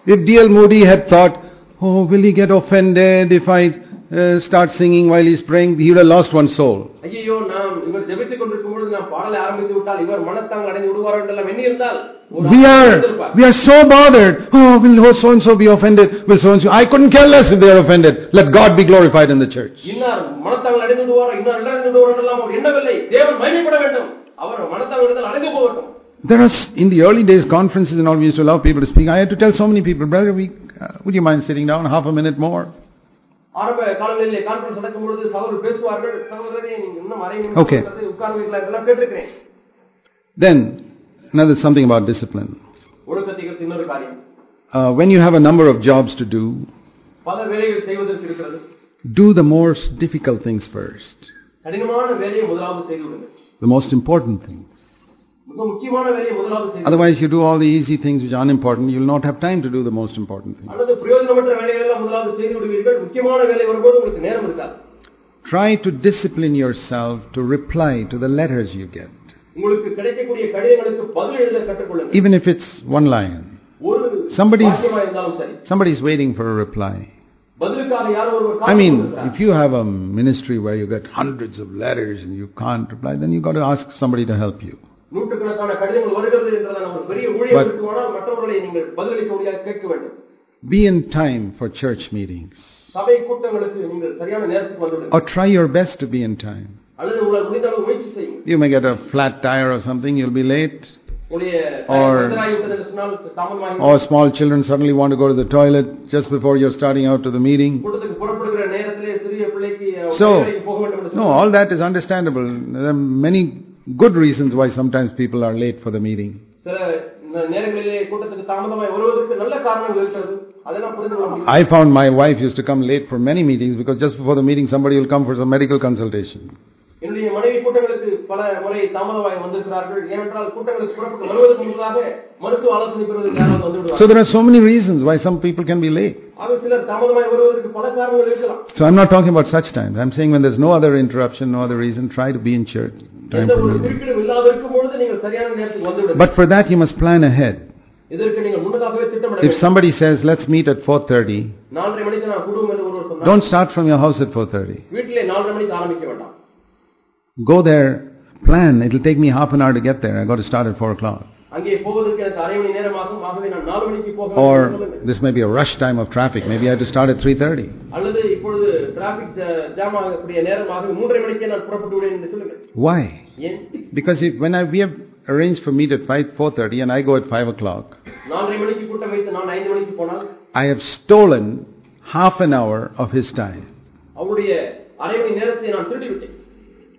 If D.L. Moody had thought, oh, will he get offended if I uh, start singing while he's praying, he would have lost one soul. We are, we are so bothered. Oh, will so and so be offended? Will so and so? I couldn't care less if they are offended. Let God be glorified in the church. இன்னார் மனத்தாங்கள் அடைந்து விடுவார் இன்னார் அடைந்து விடுவார் என்றெல்லாம் அவர் எண்ணவில்லை தேவன் மகிமைப்பட வேண்டும் அவர் மனத்தாங்கள் அடைந்து போகட்டும் There are, s- in the early days, conferences and all, we used to allow people to speak. I had to tell so many people, brother, we, uh, would you mind sitting down half a minute more? ஆரம்ப காலங்களிலே conference நடக்கும் பொழுது சகோதரர் பேசுவார்கள் சகோதரரே நீங்க இன்னும் அரை Okay. நிமிடம் உட்கார்வீர்களா என்றெல்லாம் கேட்டிருக்கிறேன் Then, another something about discipline. ஒழுக்கத்தை குறித்து இன்னொரு காரியம் Uh, when you have a number of jobs to do, பல வேலைகள் செய்வதற்கு இருக்கிறது do the most difficult things first. கடினமான வேலையை முதலாவது செய்து விடுங்கள் The most important things. Otherwise, you do all the easy things which are unimportant, you will not have time to do the most important things. Try to discipline yourself to reply to the letters you get. Even if it's one line, somebody's, somebody's waiting for a reply. I mean, if you have a ministry where you get hundreds of letters and you can't reply, then you've got to ask somebody to help you. நூற்றுக்கணக்கான கடிதங்கள் வருகிறது என்றதான ஒரு பெரிய ஊழியம் இருக்குமானால் மற்றவர்களை நீங்கள் பதிலளிக்க முடியாது கேட்க வேண்டும் Be in time for church meetings. சபை கூட்டங்களுக்கு நீங்கள் சரியான நேரத்துக்கு வந்துவிடுங்க Or try your best to be in time. அல்லது உங்களால் முடிந்த அளவு முயற்சி செய்யுங்க You may get a flat tire or something, you'll be late. உங்களுடைய Or- எதிராகிவிட்டது என்று சொன்னால் தாமதமாகி Or small children suddenly want to go to the toilet just before you're starting out to the meeting. கூட்டத்துக்கு புறப்படுகிற நேரத்திலே சிறிய பிள்ளைக்கு அஹ், So, வேலைக்கு போக வேண்டும் என்று No, சொன்னால் all that is understandable. There are many good reasons why sometimes people are late for the meeting. சில ந- நேரங்களிலே கூட்டத்துக்கு தாமதமாய் வருவதற்கு நல்ல காரணங்கள் இருக்கிறது அதெல்லாம் புரிந்து கொள்ள முடியும் I found my wife used to come late for many meetings because just before the meeting somebody will come for some medical consultation. என்னுடைய மனைவி கூட்டங்களுக்கு பல முறை தாமதமாய் வந்திருக்கிறார்கள் ஏனென்றால் கூட்டங்களுக்கு புறப்பட்டு வருவதற்கு முன்பதாக மருத்துவ ஆலோசனை பெறுவதற்கு யாராவது வந்து விடுவார்கள் So there are so many reasons why some people can be late. ஆக சிலர் தாமதமாய் வருவதற்கு பல காரணங்கள் இருக்கலாம் So I'm not talking about such times. I'm saying when there's no other interruption, no other reason, try to be in church. Time எந்த for ஒரு meeting. குறுக்கீடும் இல்லாத இருக்கும் பொழுது நீங்கள் சரியான நேரத்துக்கு வந்து விடுங்கள் But for that you must plan ahead. இதற்கு நீங்கள் முன்னதாகவே திட்டமிட If வேண்டும் somebody says, let's meet at 4.30, நாலரை மணிக்கு நான் கூடுவோம் என்று ஒருவர் சொன்னார் don't start from your house at 4.30. Go there, plan. It'll take me half an hour to get there. i got to start at 4 o'clock. அங்கே போவதற்கு எனக்கு அரை மணி நேரம் ஆகும் ஆகவே நான் நாலு மணிக்கு போக வேண்டும் என்று Or சொல்லுங்கள். this may be a rush time of traffic. Maybe I have to start at 3.30. அல்லது இப்பொழுது டிராபிக் ஜாம் ஆகக்கூடிய நேரம் ஆகவே மூன்றரை மணிக்கே நான் புறப்பட்டு விடுவேன் என்று சொல்லுங்கள் Why? ஏன் Because if, when I, we have arranged for meet at 5, 4.30 and I go at 5 o'clock, நாலரை மணிக்கு கூட்டம் வைத்து நான் ஐந்து மணிக்கு போனால் I have stolen half an hour of his time. அவருடைய அரை மணி நேரத்தை நான் திருடி விட்டேன்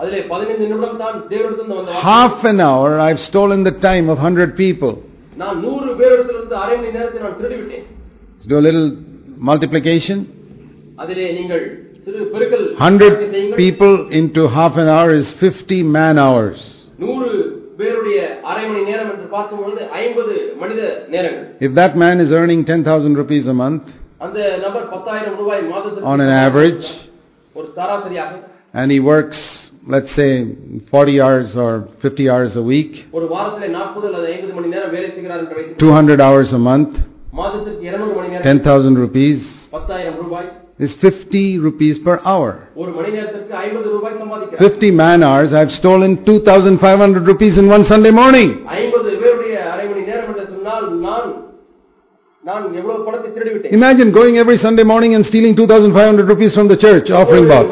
அதிலே பதினைந்து நிமிடம் தான் தேவனிடத்திலிருந்து வந்த வார்த்தை. Half an hour I've stolen the time of 100 people. நான் நூறு பேரிடத்திலிருந்து அரை மணி நேரத்தை நான் திருடி விட்டேன் Let's do a little multiplication. அதிலே நீங்கள் சிறு பெருக்கல் 100 செய்யுங்கள். people into half an hour is 50 man hours. நூறு பேருடைய அரை மணி நேரம் என்று பார்க்கும் பொழுது ஐம்பது மனித நேரங்கள் If that man is earning 10,000 rupees a month அந்த நபர் பத்தாயிரம் ரூபாய் மாதத்திற்கு on an average ஒரு சராசரியாக and he works, let's say, 40 hours or 50 hours a week, ஒரு வாரத்திலே நாற்பது அல்லது ஐம்பது மணி நேரம் வேலை செய்கிறார் என்று வைத்து 200 hours a month, மாதத்திற்கு இருநூறு மணி நேரம் 10,000 rupees பத்தாயிரம் ரூபாய் is 50 rupees per hour. ஒரு மணி நேரத்திற்கு ஐம்பது ரூபாய் சம்பாதிக்கிறார் 50 man hours, I've stolen 2,500 rupees in one Sunday morning. ஐம்பது பேருடைய அரை மணி நேரம் என்று சொன்னால் நான் நான் எவ்வளவு பணத்தை திருடி விட்டேன் Imagine going every Sunday morning and stealing 2,500 rupees from the church offering box.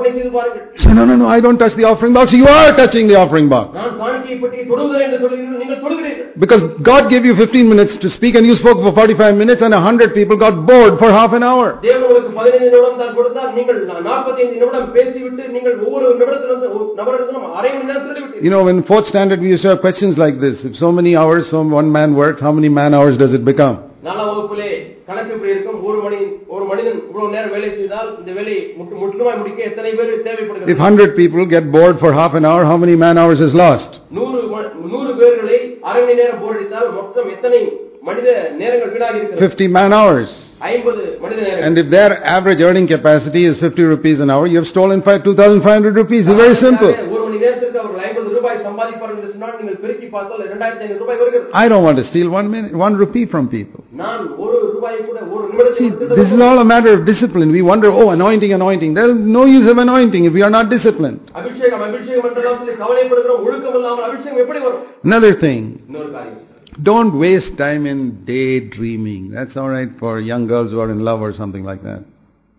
ஞாயிற்றுக்கிழமையும் சபைக்கு போய் இரண்டாயிரத்தி ஐநூறு ரூபாய் திருடுவது என்று சொன்னால் கற்பனை செய்து பாருங்கள் So, no, no, no, I don't touch the offering box. You are touching the offering box. நான் காணிக்கையை பற்றி தொடுவதில்லை என்று சொல்கிறீர்கள் நீங்கள் தொடுகிறீர்கள் Because God gave you 15 minutes to speak and you spoke for 45 minutes and 100 people got bored for half an hour. தேவன் உங்களுக்கு பதினைந்து நிமிடம் தான் கொடுத்தால் நீங்கள் நாற்பத்தி ஐந்து நிமிடம் பேசிவிட்டு நீங்கள் ஒவ்வொரு நிமிடத்திலிருந்து ஒரு நபரிடத்திலும் அரை மணி நேரம் திருடி விட்டீர்கள் You know, in fourth standard we used to have questions like this. If so many hours, so one man works, how many man hours does it become? நாலாம் வகுப்பிலே கணக்கு இப்படி இருக்கும் ஒரு மணி ஒரு மனிதன் இவ்வளவு நேரம் வேலை செய்தால் இந்த வேலையை முற்று- முற்றுமாய் முடிக்க எத்தனை பேர் If தேவைப்படுகிறது 100 people get bored for half an hour, how many man hours is lost? நூறு ம- நூறு பேர்களை அரை மணி நேரம் போரடித்தால் மொத்தம் எத்தனை மனித நேரங்கள் வீணாகி இருக்கிறது 50 man hours. ஐம்பது மனித நேரம் And if their average earning capacity is 50 rupees an hour, you have stolen five- 2,500 rupees. It's very simple. ஒரு மணி நேரத்திற்கு அவர்கள் ஐம்பது ரூபாய் சம்பாதிப்பார்கள் என்று சொன்னால் நீங்கள் பெருக்கி பார்த்தால் இரண்டாயிரத்தி ஐநூறு ரூபாய் வருகிறது I don't want to steal one minute, one rupee from people. நான் ஒரு ரூபாய் கூட ஒரு See, நிமிடத்தில் this is all a matter of discipline. We wonder, oh, anointing, anointing. There's no use of anointing if we are not disciplined. அபிஷேகம் அபிஷேகம் என்றெல்லாம் சொல்லி கவலைப்படுகிறோம் ஒழுக்கம் இல்லாமல் அபிஷேகம் எப்படி வரும் Another thing, இன்னொரு காரியம் don't waste time in daydreaming. That's all right for young girls who are in love or something like that.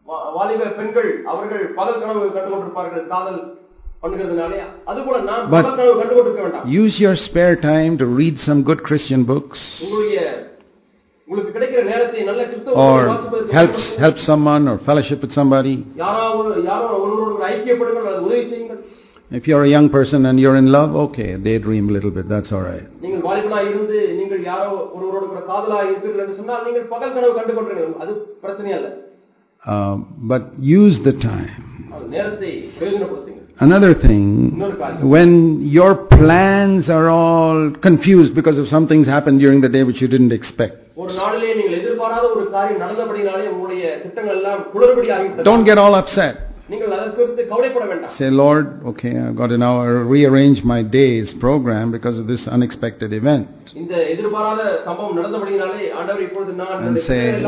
வா- வாலிப பெண்கள் அவர்கள் பகல் கனவு கண்டு கொண்டிருப்பார்கள் காதல் பண்ணுகிறதுனாலே அதுபோல நான் But use your spare time to read some good Christian books. or helps help someone or fellowship with somebody. If you're a young person and you're in love, okay, daydream a little bit, that's all right. Uh, but use the time. Another thing, when your plans are all confused because of some things happened during the day which you didn't expect. Don't get all upset. Say, Lord, okay, I've got to now rearrange my day's program because of this unexpected event. And say,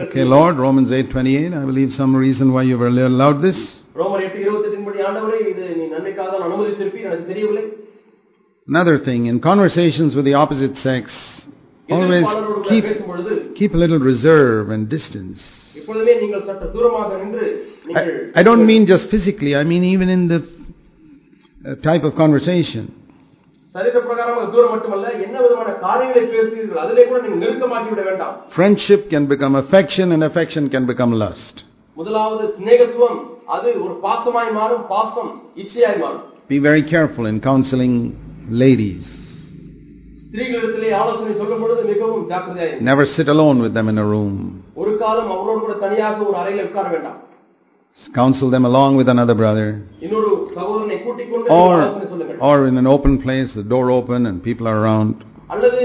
okay, Lord, Romans 8:28, I believe some reason why you were allowed this. ரோமர் எட்டு இருபத்தெட்டின் படி ஆண்டவரே இது நீ நன்மைக்காக தான் அனுமதித்திருப்பீர் எனக்கு தெரியவில்லை Another thing, in conversations with the opposite sex, always எதிர்ப்பாளரோடு கூட keep, பேசும் பொழுது keep a little reserve and distance. இப்பொழுதுமே நீங்கள் சற்று தூரமாக நின்று நீங்கள் I, I don't mean just physically, I mean even in the uh, type of conversation. சரீர பிரகாரமாக தூரம் மட்டுமல்ல என்ன விதமான காரியங்களை பேசுகிறீர்கள் அதிலே கூட நீங்கள் நெருக்கமாக்கி விட வேண்டாம் Friendship can become affection, and affection can become lust. முதலாவது சிநேகத்துவம் அது ஒரு பாசமாய் மாறும் பாசம் இச்சையாய் மாறும் Be very careful in counseling ladies. ஸ்திரீகளிடத்திலே ஆலோசனை சொல்லும் பொழுது மிகவும் ஜாக்கிரதையாய் இருங்கள். Never sit alone with them in a room. ஒரு காலம் அவரோடு கூட தனியாக ஒரு அறையில் உட்கார வேண்டாம் Counsel them along with another brother. இன்னொரு சகோதரனை கூட்டிக் கொண்டு நீங்கள் ஆலோசனை Or, சொல்லுங்கள் or in an open place, the door open and people are around. அல்லது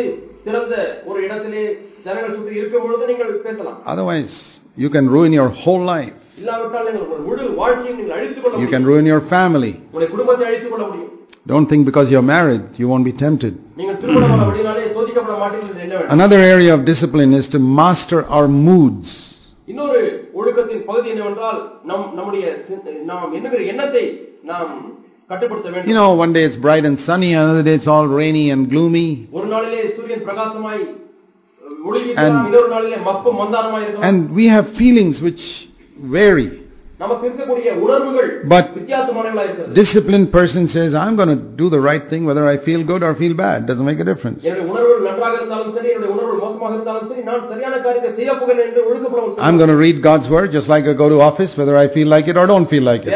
திறந்த ஒரு இடத்திலே ஜனங்கள் சுற்றி இருக்கும் பொழுது நீங்கள் பேசலாம் Otherwise, you can ruin your whole life. இல்லாவிட்டால் நீங்கள் உங்கள் முழு வாழ்க்கையை நீங்கள் அழித்துக் கொள்ள You can முடியும் ruin your family. உங்களுடைய குடும்பத்தை அழித்துக் கொள்ள முடியும் Don't think because you're married, you won't be tempted. நீங்கள் திருமணமான வழியினாலே சோதிக்கப்பட மாட்டீர்கள் என்று என்ன வேண்டாம் Another area of discipline is to master our moods. இன்னொரு ஒழுக்கத்தின் பகுதி என்னவென்றால் நம் நம்முடைய சிந்த- நாம் எண்ணுகிற எண்ணத்தை நாம் கட்டுப்படுத்த You வேண்டும் know, one day it's bright and sunny, another day it's all rainy and gloomy. ஒரு நாளிலே சூரியன் பிரகாசமாய் ஒளி And- வீசலாம் இன்னொரு நாளிலே மப்பும் மந்தாரமாய் இருக்கலாம் And we have feelings which vary. But disciplined person says, I'm going to do the right thing whether I feel good or feel bad. Doesn't make a difference. I'm going to read God's word just like I go to office whether I feel like it or don't feel like it.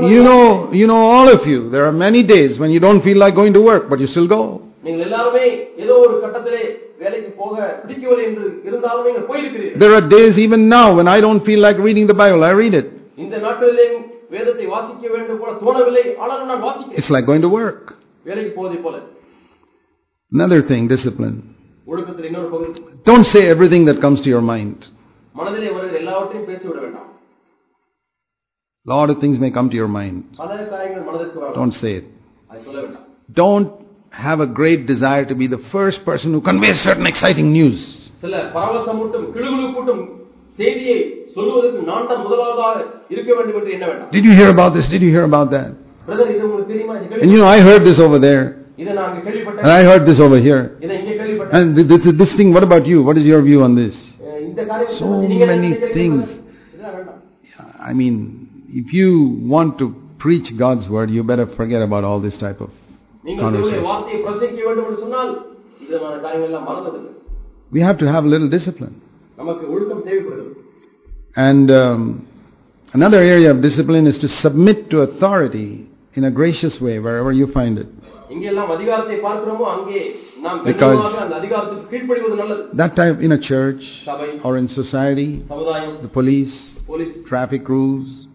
You know, you know all of you, there are many days when you don't feel like going to work, but you still go. நீங்கள் எல்லாருமே ஏதோ ஒரு கட்டத்திலே வேலைக்கு போக பிடிக்கவில்லை என்று இருந்தாலும் நீங்கள் போயிருக்கிறீர்கள் There are days even now when I don't feel like reading the Bible, I read it. இந்த நாட்களிலேயும் வேதத்தை வாசிக்க வேண்டும் போல தோணவில்லை ஆனாலும் நான் வாசிக்கிறேன் It's like going to work. வேலைக்கு போவதை போல Another thing, discipline. ஒழுக்கத்தில் இன்னொரு பகுதி Don't say everything that comes to your mind. மனதிலே வருகிற எல்லாவற்றையும் பேசிவிட வேண்டாம் A lot of things may come to your mind. பல காரியங்கள் மனதிற்கு வரலாம் Don't say it. அதை சொல்ல வேண்டாம் Don't have a great desire to be the first person who conveys certain exciting news. சில பரவசமூட்டும் கிளுகிழுப்பூட்டும் செய்தியை சொல்லுவதற்கு நான் தான் முதலாவதாக இருக்க வேண்டும் என்று எண்ண வேண்டாம் Did you hear about this? Did you hear about that? Brother இது உங்களுக்கு தெரியுமா இது And கேள்வி you know, I heard this over there, இதை நான் அங்க and கேள்விப்பட்டேன் I heard this over here. இதை இங்கே கேள்விப்பட்டேன் And th- this, this thing, what about you? What is your view on this? அஹ் இந்த காரியத்தை So பத்தி நீங்க என்ன many நினைக்கிறீங்க things. brother? இதெல்லாம் வேண்டாம் I mean, if you want to preach God's word, you better forget about all this type of நீங்கள் தேவனுடைய we have to have a little discipline. And um, another area of discipline is to submit to authority in a gracious way wherever you find it. Because that type in a church or in society, the police, traffic rules,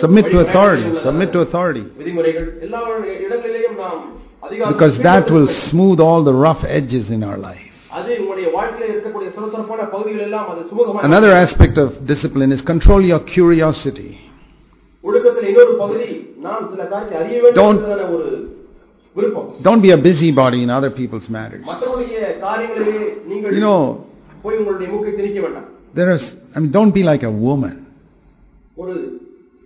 submit to authority, submit to authority. Because that will smooth all the rough edges in our life. Another aspect of discipline is control your curiosity. Don't don't be a busybody in other people's matters. You know, there is, I mean, don't be like a woman. ஒரு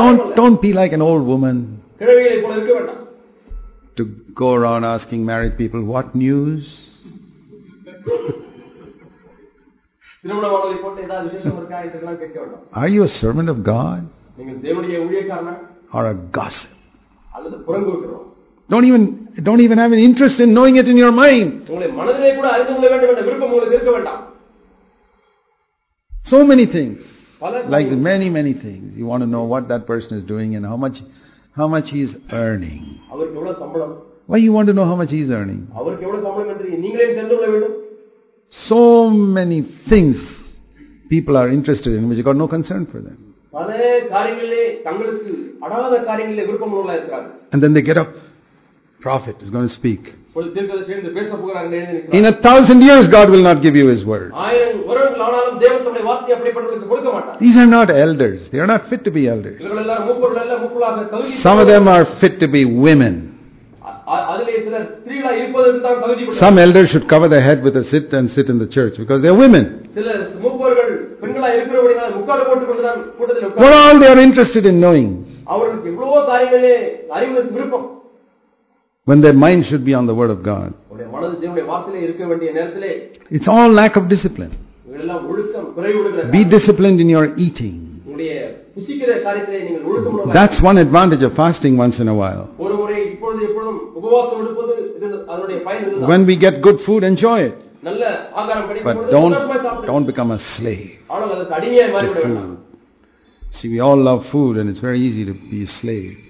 Don't, don't be like an old woman to go around asking married people what news. Are you a servant of God? Or a gossip? Don't even, don't even have an interest in knowing it in your mind. So many things, like many, many things. You want to know what that person is doing and how much, how much he is earning. Why you want to know how much he is earning? So many things people are interested in which you got no concern for them. And then they get up prophet is going to speak. In a thousand years, God will not give you His word. These are not elders. They are not fit to be elders. Some of them are fit to be women. Some elders should cover their head with a sit and sit in the church because they're women. What all they are interested in knowing? when their mind should be on the word of God. It's all lack of discipline. Be disciplined in your eating. That's one advantage of fasting once in a while. When we get good food, enjoy it. But don't, don't become a slave to food. See, we all love food and it's very easy to be a slave.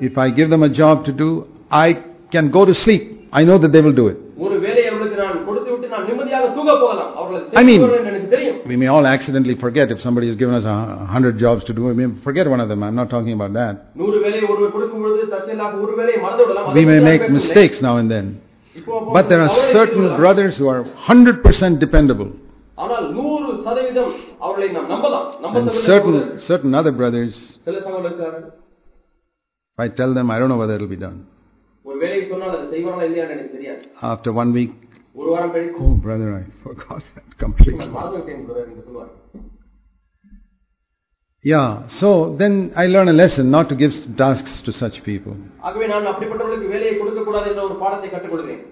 If I give them a job to do, I can go to sleep. I know that they will do it. I mean, we may all accidentally forget if somebody has given us a hundred jobs to do. We may forget one of them. I'm not talking about that. We may make mistakes now and then. But there are certain brothers who are 100% dependable. And certain, certain other brothers, if I tell them, I don't know whether it will be done. After one week, oh brother, I forgot that completely. Yeah, so then I learn a lesson not to give tasks to such people.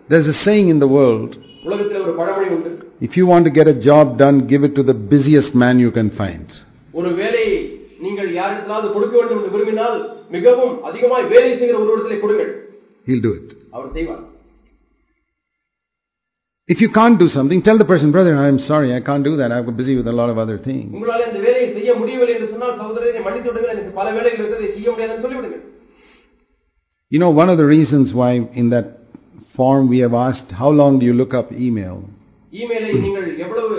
There's a saying in the world உலகத்தில் ஒரு பழமொழி உண்டு if you want to get a job done, give it to the busiest man you can find. ஒரு வேலையை நீங்கள் யாரிடத்திலாவது கொடுக்க வேண்டும் என்று விரும்பினால் மிகவும் அதிகமாய் வேலை செய்கிற ஒருவரிடத்திலே கொடுங்கள் He'll do it. அவர் செய்வார் If you can't do something, tell the person, brother, I'm sorry, I can't do that. I'm busy with a lot of other things. உங்களால் இந்த வேலையை செய்ய முடியவில்லை என்று சொன்னால் சகோதரரை மன்னித்து விடுங்கள் எனக்கு பல வேலைகள் இருக்கிறதை செய்ய முடியாதுன்னு சொல்லிவிடுங்கள் You know, one of the reasons why in that form we have asked, how long do you look up email? இமெயிலை நீங்கள் எவ்வளவு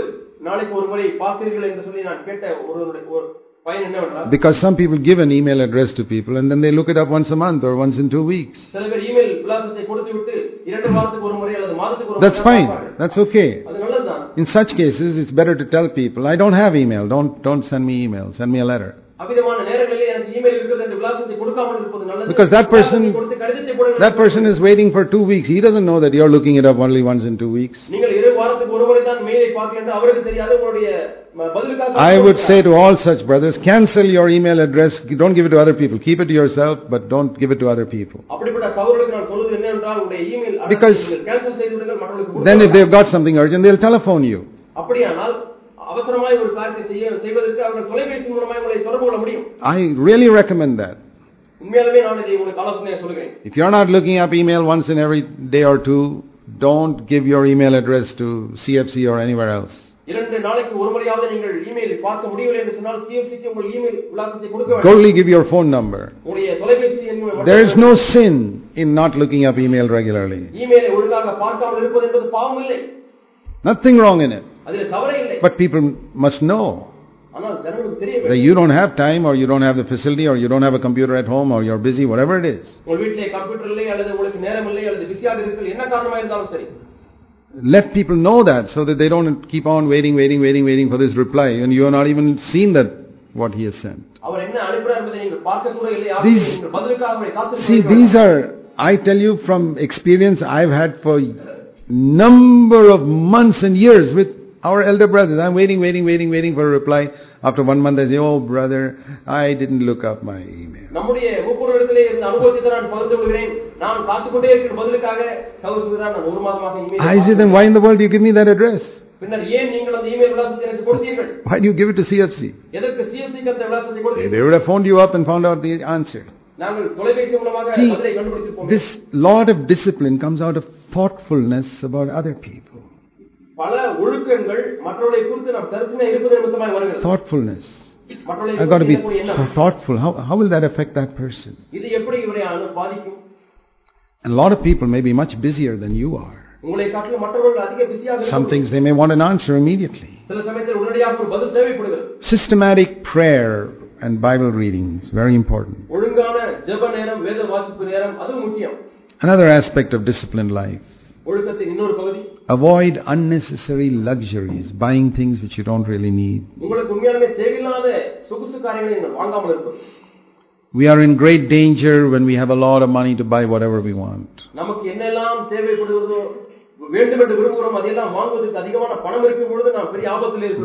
நாளைக்கு ஒரு முறை பார்த்தீர்கள் என்று சொல்லி நான் கேட்ட ஒரு ஒரு பயன் என்னவென்றால் Because some people give an email address to people and then they look it up once a month or once in two weeks. சில பேர் இமெயில் விலாசத்தை கொடுத்து விட்டு இரண்டு வாரத்துக்கு ஒரு முறை அல்லது மாதத்துக்கு ஒரு That's முறை fine. பார்ப்பார்கள். That's okay. அது நல்லதுதான் In such cases, it's better to tell people, I don't have email. Don't, don't send me email. Send me a letter. Because that person, that person is waiting for two weeks. He doesn't know that you're looking it up only once in two weeks. I would say to all such brothers, cancel your email address. Don't give it to other people. Keep it to yourself, but don't give it to other people. Because then if they've got something urgent, they'll telephone you. அப்படியானால் அவசரமாய் ஒரு காரியத்தை செய்ய செய்வதற்கு அவர்கள் தொலைபேசி மூலமாய் உங்களை தொடர்பு கொள்ள முடியும் I really recommend that. உண்மையாலுமே நான் இதை உங்களுக்கு ஆலோசனையை சொல்கிறேன் If you're not looking up email once in every day or two, don't give your email address to CFC or anywhere else. இரண்டு நாளைக்கு ஒரு முறையாவது நீங்கள் இமெயில் பார்க்க முடியவில்லை என்று சொன்னால் சிஎஃப்சிக்கு உங்கள் இமெயில் விலாசத்தை கொடுக்க வேண்டும் Only give your phone number. உங்களுடைய தொலைபேசி எண் மட்டும் There is no sin in not looking up email regularly. இமெயிலை ஒழுங்காக பார்க்காமல் இருப்பது என்பது பாவம் இல்லை Nothing wrong in it. But people must know that you don't have time or you don't have the facility or you don't have a computer at home or you're busy, whatever it is. Let people know that so that they don't keep on waiting, waiting, waiting, waiting for this reply and you are not even seen that what he has sent. These, see, these are, I tell you from experience I've had for number of months and years with our elder brothers. I'm waiting, waiting, waiting, waiting for a reply. After one month I say, oh brother, I didn't look up my email. நம்முடைய ஒவ்வொருவரிடத்திலே இருந்த அனுபவத்தை தான் நான் பகிர்ந்து கொள்கிறேன் நான் காத்துக்கொண்டே இருக்கிற பதிலுக்காக சகோதரர் நான் ஒரு மாதமாக email I say, then why in the world do you give me that address? பின்னர் ஏன் நீங்கள் அந்த இமெயில் விலாசத்தை எனக்கு கொடுத்தீர்கள் Why do you give it to CFC? எதற்கு சிஎஸ்சி அந்த விலாசத்தை They, கொடுத்தீர்கள் they would have phoned you up and found out the answer. நாங்கள் தொலைபேசி மூலமாக See, பதிலை கண்டுபிடித்திருப்போம் This lot of discipline comes out of thoughtfulness about other people. Thoughtfulness. I've got to be thoughtful. How, how will that affect that person? And a lot of people may be much busier than you are. Some things they may want an answer immediately. Systematic prayer and Bible reading is very important. Another aspect of disciplined life Avoid unnecessary luxuries, buying things which you don't really need. We are in great danger when we have a lot of money to buy whatever we want.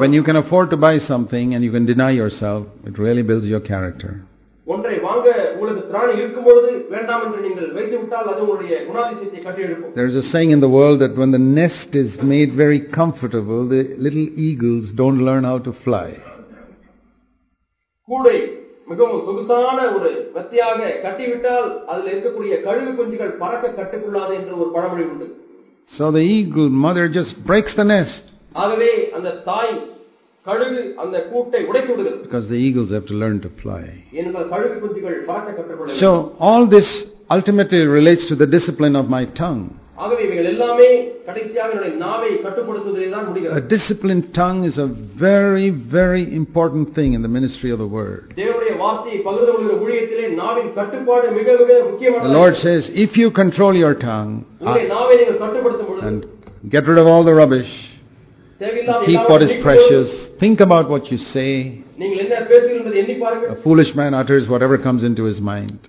When you can afford to buy something and you can deny yourself, it really builds your character. ஒன்றை வாங்க உங்களுக்கு திராணி இருக்கும் பொழுது வேண்டாம் என்று நீங்கள் வைத்து விட்டால் அது உங்களுடைய குணாதிசயத்தை கட்டி எழுப்பும் There's a saying in the world that when the nest is made very comfortable, the little eagles don't learn how to fly. கூடை மிகவும் சொகுசான ஒரு மெத்தையாக கட்டிவிட்டால் அதில் இருக்கக்கூடிய கழுகு குஞ்சுகள் பறக்க கட்டுக்குள்ளாது என்று ஒரு பழமொழி உண்டு So the eagle mother just breaks the nest ஆகவே அந்த தாய் கழுகு அந்த கூட்டை உடைத்து விடுகிறது because the eagles have to learn to fly. ஏனென்றால் கழுகு குஞ்சுகள் பறக்க கற்றுக்கொள்ள So all this ultimately relates to the discipline of my tongue. ஆகவே இவைகள் எல்லாமே கடைசியாக என்னுடைய நாவை கட்டுப்படுத்துவதிலே தான் A முடிகிறது disciplined tongue is a very, very important thing in the ministry of the word. தேவனுடைய வார்த்தையை பகிர்ந்து கொள்கிற ஊழியத்திலே நாவின் கட்டுப்பாடு மிக மிக The முக்கியமானது Lord says, if you control your tongue உங்களுடைய நாவை நீங்கள் கட்டுப்படுத்தும் பொழுது and get rid of all the rubbish, தேவையில்லாத Keep what is precious. Think about what you say. A foolish man utters whatever comes into his mind.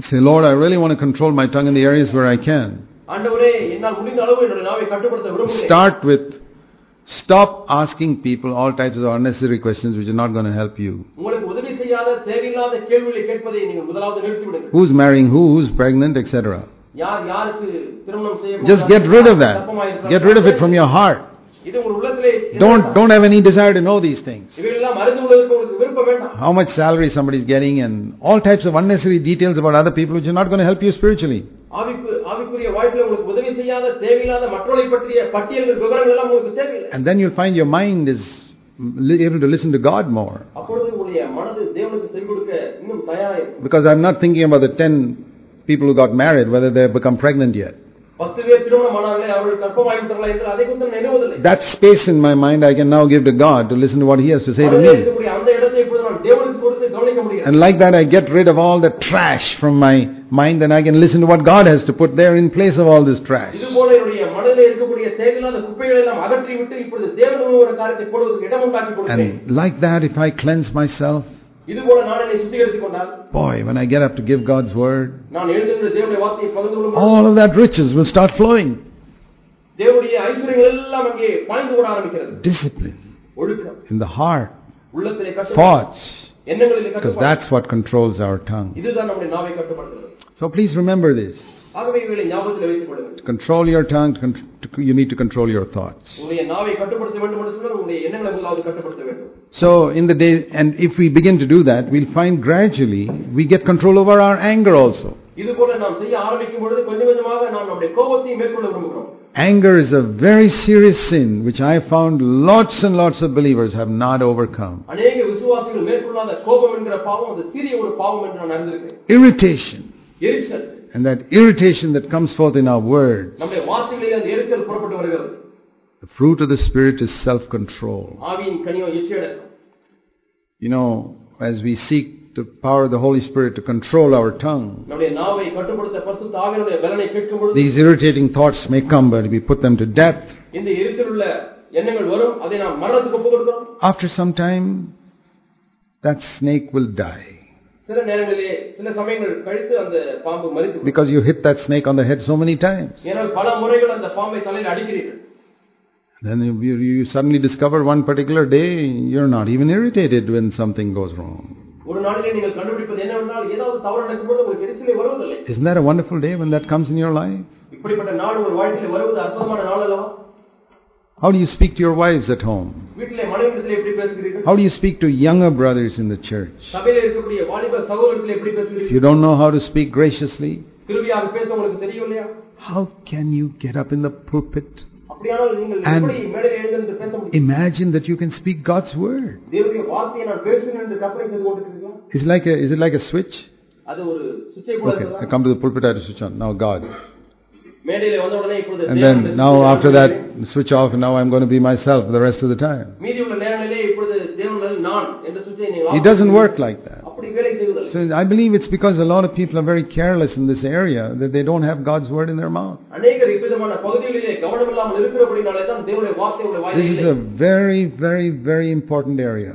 Say, Lord, I really want to control my tongue in the areas where I can. Start with Stop asking people all types of unnecessary questions which are not going to help you. Who's marrying who, who's pregnant, etc. Just get rid of that. Get rid of it from your heart. Don't, don't have any desire to know these things. How much salary somebody is getting and all types of unnecessary details about other people which are not going to help you spiritually. And then you'll find your mind is able to listen to God more. Because I'm not thinking about the ten people who got married, whether they've become pregnant yet. That space in my mind I can now give to God to listen to what He has to say to me. And like that, I get rid of all the trash from my mind and I can listen to what God has to put there in place of all this trash. And like that, if I cleanse myself, இது போல நான் என்னை சுத்திகரித்துக் கொண்டால் boy, when I get up to give God's word, நான் எழுதுகிற தேவனுடைய வார்த்தையை பகிர்ந்து கொள்ளும் all of that riches will start flowing. தேவனுடைய ஐஸ்வர்யங்கள் எல்லாம் அங்கே பாய்ந்து கூட ஆரம்பிக்கிறது Discipline ஒழுக்கம் in the heart, உள்ளத்திலே கட்டுப்பாடு thoughts, எண்ணங்களிலே because கட்டுப்பாடு that's what controls our tongue. இதுதான் நம்முடைய நாவை கட்டுப்படுத்துகிறது So please remember this. ஆகவே இவைகளை ஞாபகத்தில் வைத்துக் கொள்ளுங்கள் To control your tongue, to con- to- you need to control your thoughts. உங்களுடைய நாவை கட்டுப்படுத்த வேண்டும் என்று சொன்னால் உங்களுடைய எண்ணங்களை முதலாவது கட்டுப்படுத்த வேண்டும் So in the day, and if we begin to do that, we'll find gradually we get control over our anger also. இது போல நாம் செய்ய ஆரம்பிக்கும் பொழுது கொஞ்சம் கொஞ்சமாக நாம் நம்முடைய கோபத்தை மேற்கொள்ள விரும்புகிறோம் Anger is a very serious sin which I found lots and lots of believers have not overcome. அநேக விசுவாசிகள் மேற்கொள்ளாத கோபம் என்கிற பாவம் அது சிறிய ஒரு பாவம் என்று நான் அறிந்திருக்கிறேன் Irritation. and that irritation that comes forth in our words. The fruit of the Spirit is self control. You know, as we seek the power of the Holy Spirit to control our tongue, these irritating thoughts may come, but we put them to death. After some time, that snake will die. Because you hit that snake on the head so many times. Then you, suddenly discover one particular day you're not even irritated when something goes wrong. Isn't that a wonderful day when that comes in your life? How do you speak to your wives at home? How do you speak to younger brothers in the church? If you don't know how to speak graciously, how can you get up in the pulpit and imagine that you can speak God's word? Is, like a, is it like a switch? Okay, I come to the pulpit, I have to switch on. Now, God. And then now after that switch off and now I'm going to be myself the rest of the time. It doesn't work like that. So I believe it's because a lot of people are very careless in this area that they don't have God's word in their mouth. This is a very very very important area.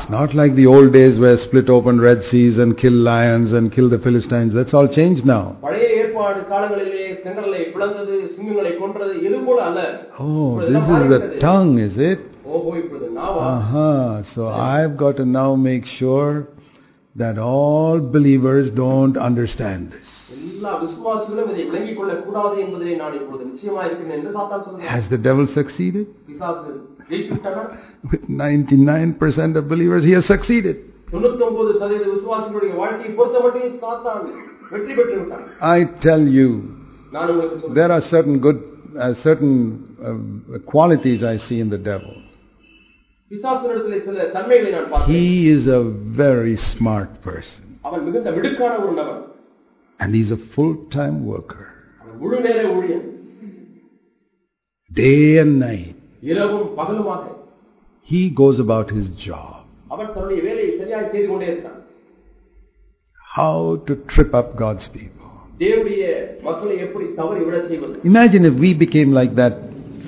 It's not like the old days where split open Red Seas and kill lions and kill the Philistines. That's all changed now. Oh, this is the tongue, is it? Uh-huh. So I've got to now make sure that all believers don't understand this. Has the devil succeeded? With 99% of believers, he has succeeded. I tell you, there are certain good, uh, certain uh, qualities I see in the devil. He is a very smart person. And he's a full time worker. Day and night. He goes about his job. How to trip up God's people. Imagine if we became like that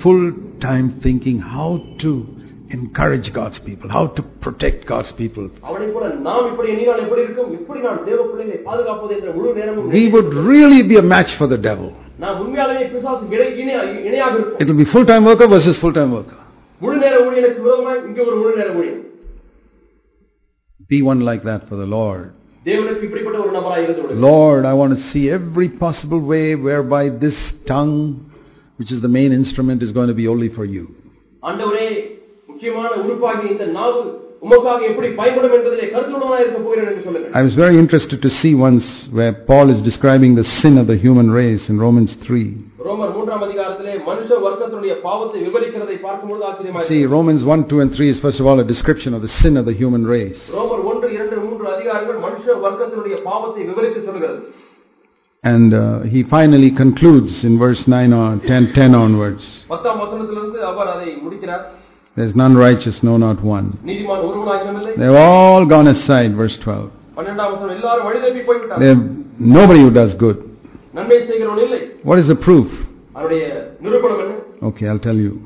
full time thinking how to encourage God's people, how to protect God's people. அவனை போல நாம் இப்படி எண்ணினால் எப்படி இருக்கும் இப்படி நான் தேவ பிள்ளைகளை பாதுகாப்பது என்ற முழு நேரமும் We would really be a match for the devil. நான் உண்மையாலுமே பிசாசு இணை- இணை- இணையாக இருக்கும் It will be full-time worker versus full-time worker. முழு நேர ஊழியனுக்கு விரோதமாய் இங்க ஒரு முழு நேர ஊழியன் Be one like that for the Lord. தேவனுக்கு இப்படிப்பட்ட ஒரு நபராய் இருந்து விடுங்கள். Lord, I want to see every possible way whereby this tongue, which is the main instrument, is going to be only for you. ஆண்டவரே முக்கியமான உறுப்பாகிய இந்த நாவு உமக்காக எப்படி பயன்படும் என்பதிலே கருத்துடனாக இருக்க போகிறேன் என்று சொல்லுங்கள் I was very interested to see once where Paul is describing the sin of the human race in Romans 3. ரோமர் மூன்றாம் அதிகாரத்திலே மனுஷ வர்க்கத்தினுடைய பாவத்தை விவரிக்கிறதை பார்க்கும்போது ஆச்சரியமாக See, Romans 1, 2, and 3 is first of all a description of the sin of the human race. ரோமர் ஒன்று இரண்டு மூன்று அதிகாரங்கள் மனுஷ வர்க்கத்தினுடைய பாவத்தை விவரித்து சொல்கிறது And uh, he finally concludes in verse 9 on 10, 10 onwards. There is none righteous, no, not one. They have all gone aside, verse 12. They have nobody who does good. What is the proof? Okay, I'll tell you.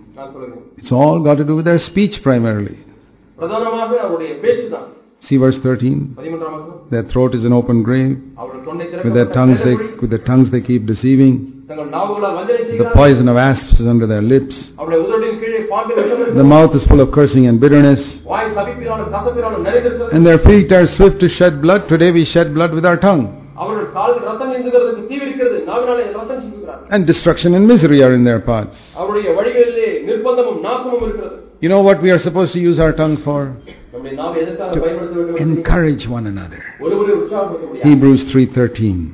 It's all got to do with their speech primarily. See verse 13. Their throat is an open grave. With their tongues they, with their tongues they keep deceiving. The poison of asps is under their lips. The mouth is full of cursing and bitterness. And their feet are swift to shed blood. Today we shed blood with our tongue. And destruction and misery are in their paths. You know what we are supposed to use our tongue for? To encourage one another. Hebrews 3:13.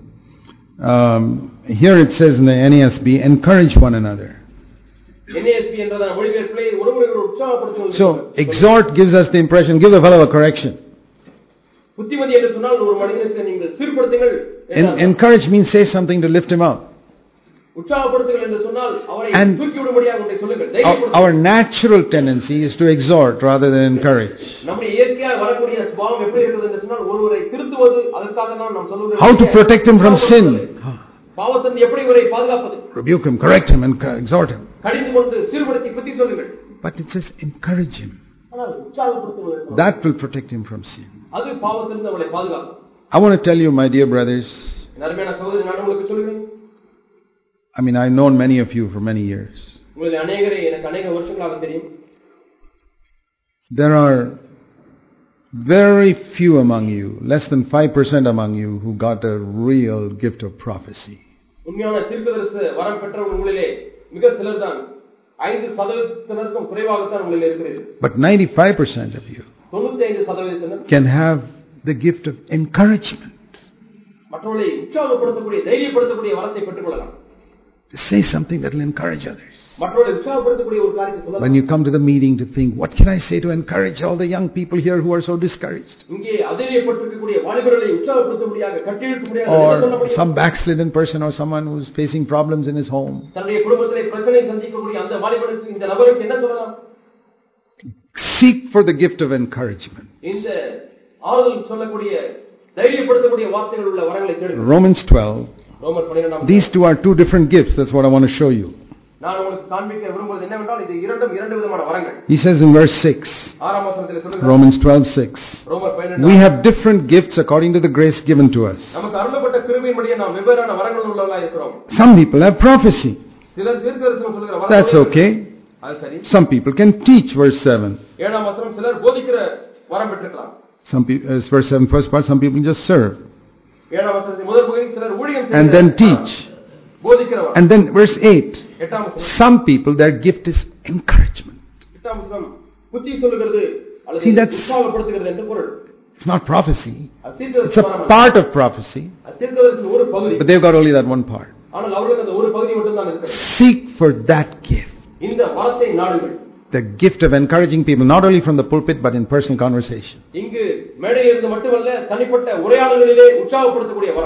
um, here it says in the NASB, encourage one another. So, exhort gives us the impression, give the fellow a correction. En- encourage means say something to lift him up. And our, our natural tendency is to exhort rather than encourage. How to protect him from sin? Rebuke him, correct him, and exhort him. But it says encourage him. That will protect him from sin. I want to tell you, my dear brothers. I mean, I've known many of you for many years. உங்களில் அநேகரை எனக்கு அநேக வருஷங்களாக தெரியும் There are very few among you, less than 5% among you, who got a real gift of prophecy. உண்மையான தீர்க்கதரிச வரம் பெற்றவர்கள் உங்களிலே மிக சிலர் தான் ஐந்து சதவீதத்தினருக்கும் குறைவாகத்தான் உங்களில் இருக்கிறீர்கள் But 95% of you தொண்ணூத்தி ஐந்து சதவீதத்தினர் can have the gift of encouragement. மற்றவர்களை உற்சாகப்படுத்தக்கூடிய தைரியப்படுத்தக்கூடிய வரத்தை பெற்றுக் கொள்ளலாம் Say something that will encourage others. When you come to the meeting to think, what can I say to encourage all the young people here who are so discouraged? Or some backslidden person or someone who's facing problems in his home. Seek for the gift of encouragement. Romans 12 ரோமர் பன்னிரெண்டாம் These two are two different gifts. That's what I want to show you. நான் உங்களுக்கு காண்பிக்க விரும்புவது என்னவென்றால் இது இரண்டும் இரண்டு விதமான வரங்கள் He says in verse 6, ஆறாம் வசனத்தில் சொல்லுங்க Romans 12 6, ரோமர் we பன்னிரெண்டு have different gifts according to the grace given to us. நமக்கு அருளப்பட்ட கிருபையின்படியே நாம் வெவ்வேறான வரங்கள் உள்ளவர்களாக இருக்கிறோம் Some people have prophecy. சிலர் தீர்க்கதரிசனம் சொல்லுகிற வரங்கள் That's okay. அது சரி Some people can teach, verse 7. ஏழாம் வசனம் சிலர் போதிக்கிற வரம் பெற்றிருக்கலாம் Some people, as verse 7, first part, some people just serve. and then teach. And then verse 8 some people, their gift is encouragement. See, that's it's not prophecy, it's a part of prophecy, but they've got only that one part. Seek for that gift the gift of encouraging people not only from the pulpit but in personal conversation.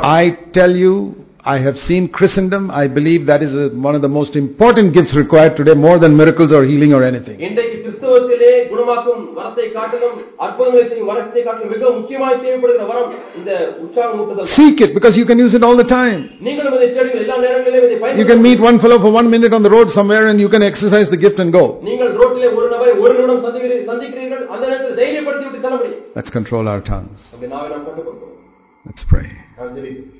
I tell you I have seen Christendom. I believe that is a, one of the most important gifts required today, more than miracles or healing or anything. இன்றைக்கு கிறிஸ்தவத்திலே குணமாக்கும் வரத்தை காட்டிலும் அற்புதங்களை செய்யும் வரத்தை காட்டிலும் மிக முக்கியமாய் தேவைப்படுகிற வரம் இந்த உற்சாகம் ஊட்டுதல் Seek it because you can use it all the time. நீங்களும் இதை தேடுங்கள் எல்லா நேரங்களிலும் இதை You can பயன்படுத்த meet one fellow for one minute on the road somewhere and you can exercise the gift and go. நீங்கள் ரோட்டிலே ஒரு நபரை ஒரு நிமிடம் சந்திக்கிறீர்கள் சந்திக்கிறீர்கள் அந்த நேரத்தில் தைரியப்படுத்தி விட்டு செல்ல முடியும் Let's control our tongues. அப்படி நாவை நாம் கட்டுப்படுத்தணும் Let's pray. நாம் ஜெபிப்போம்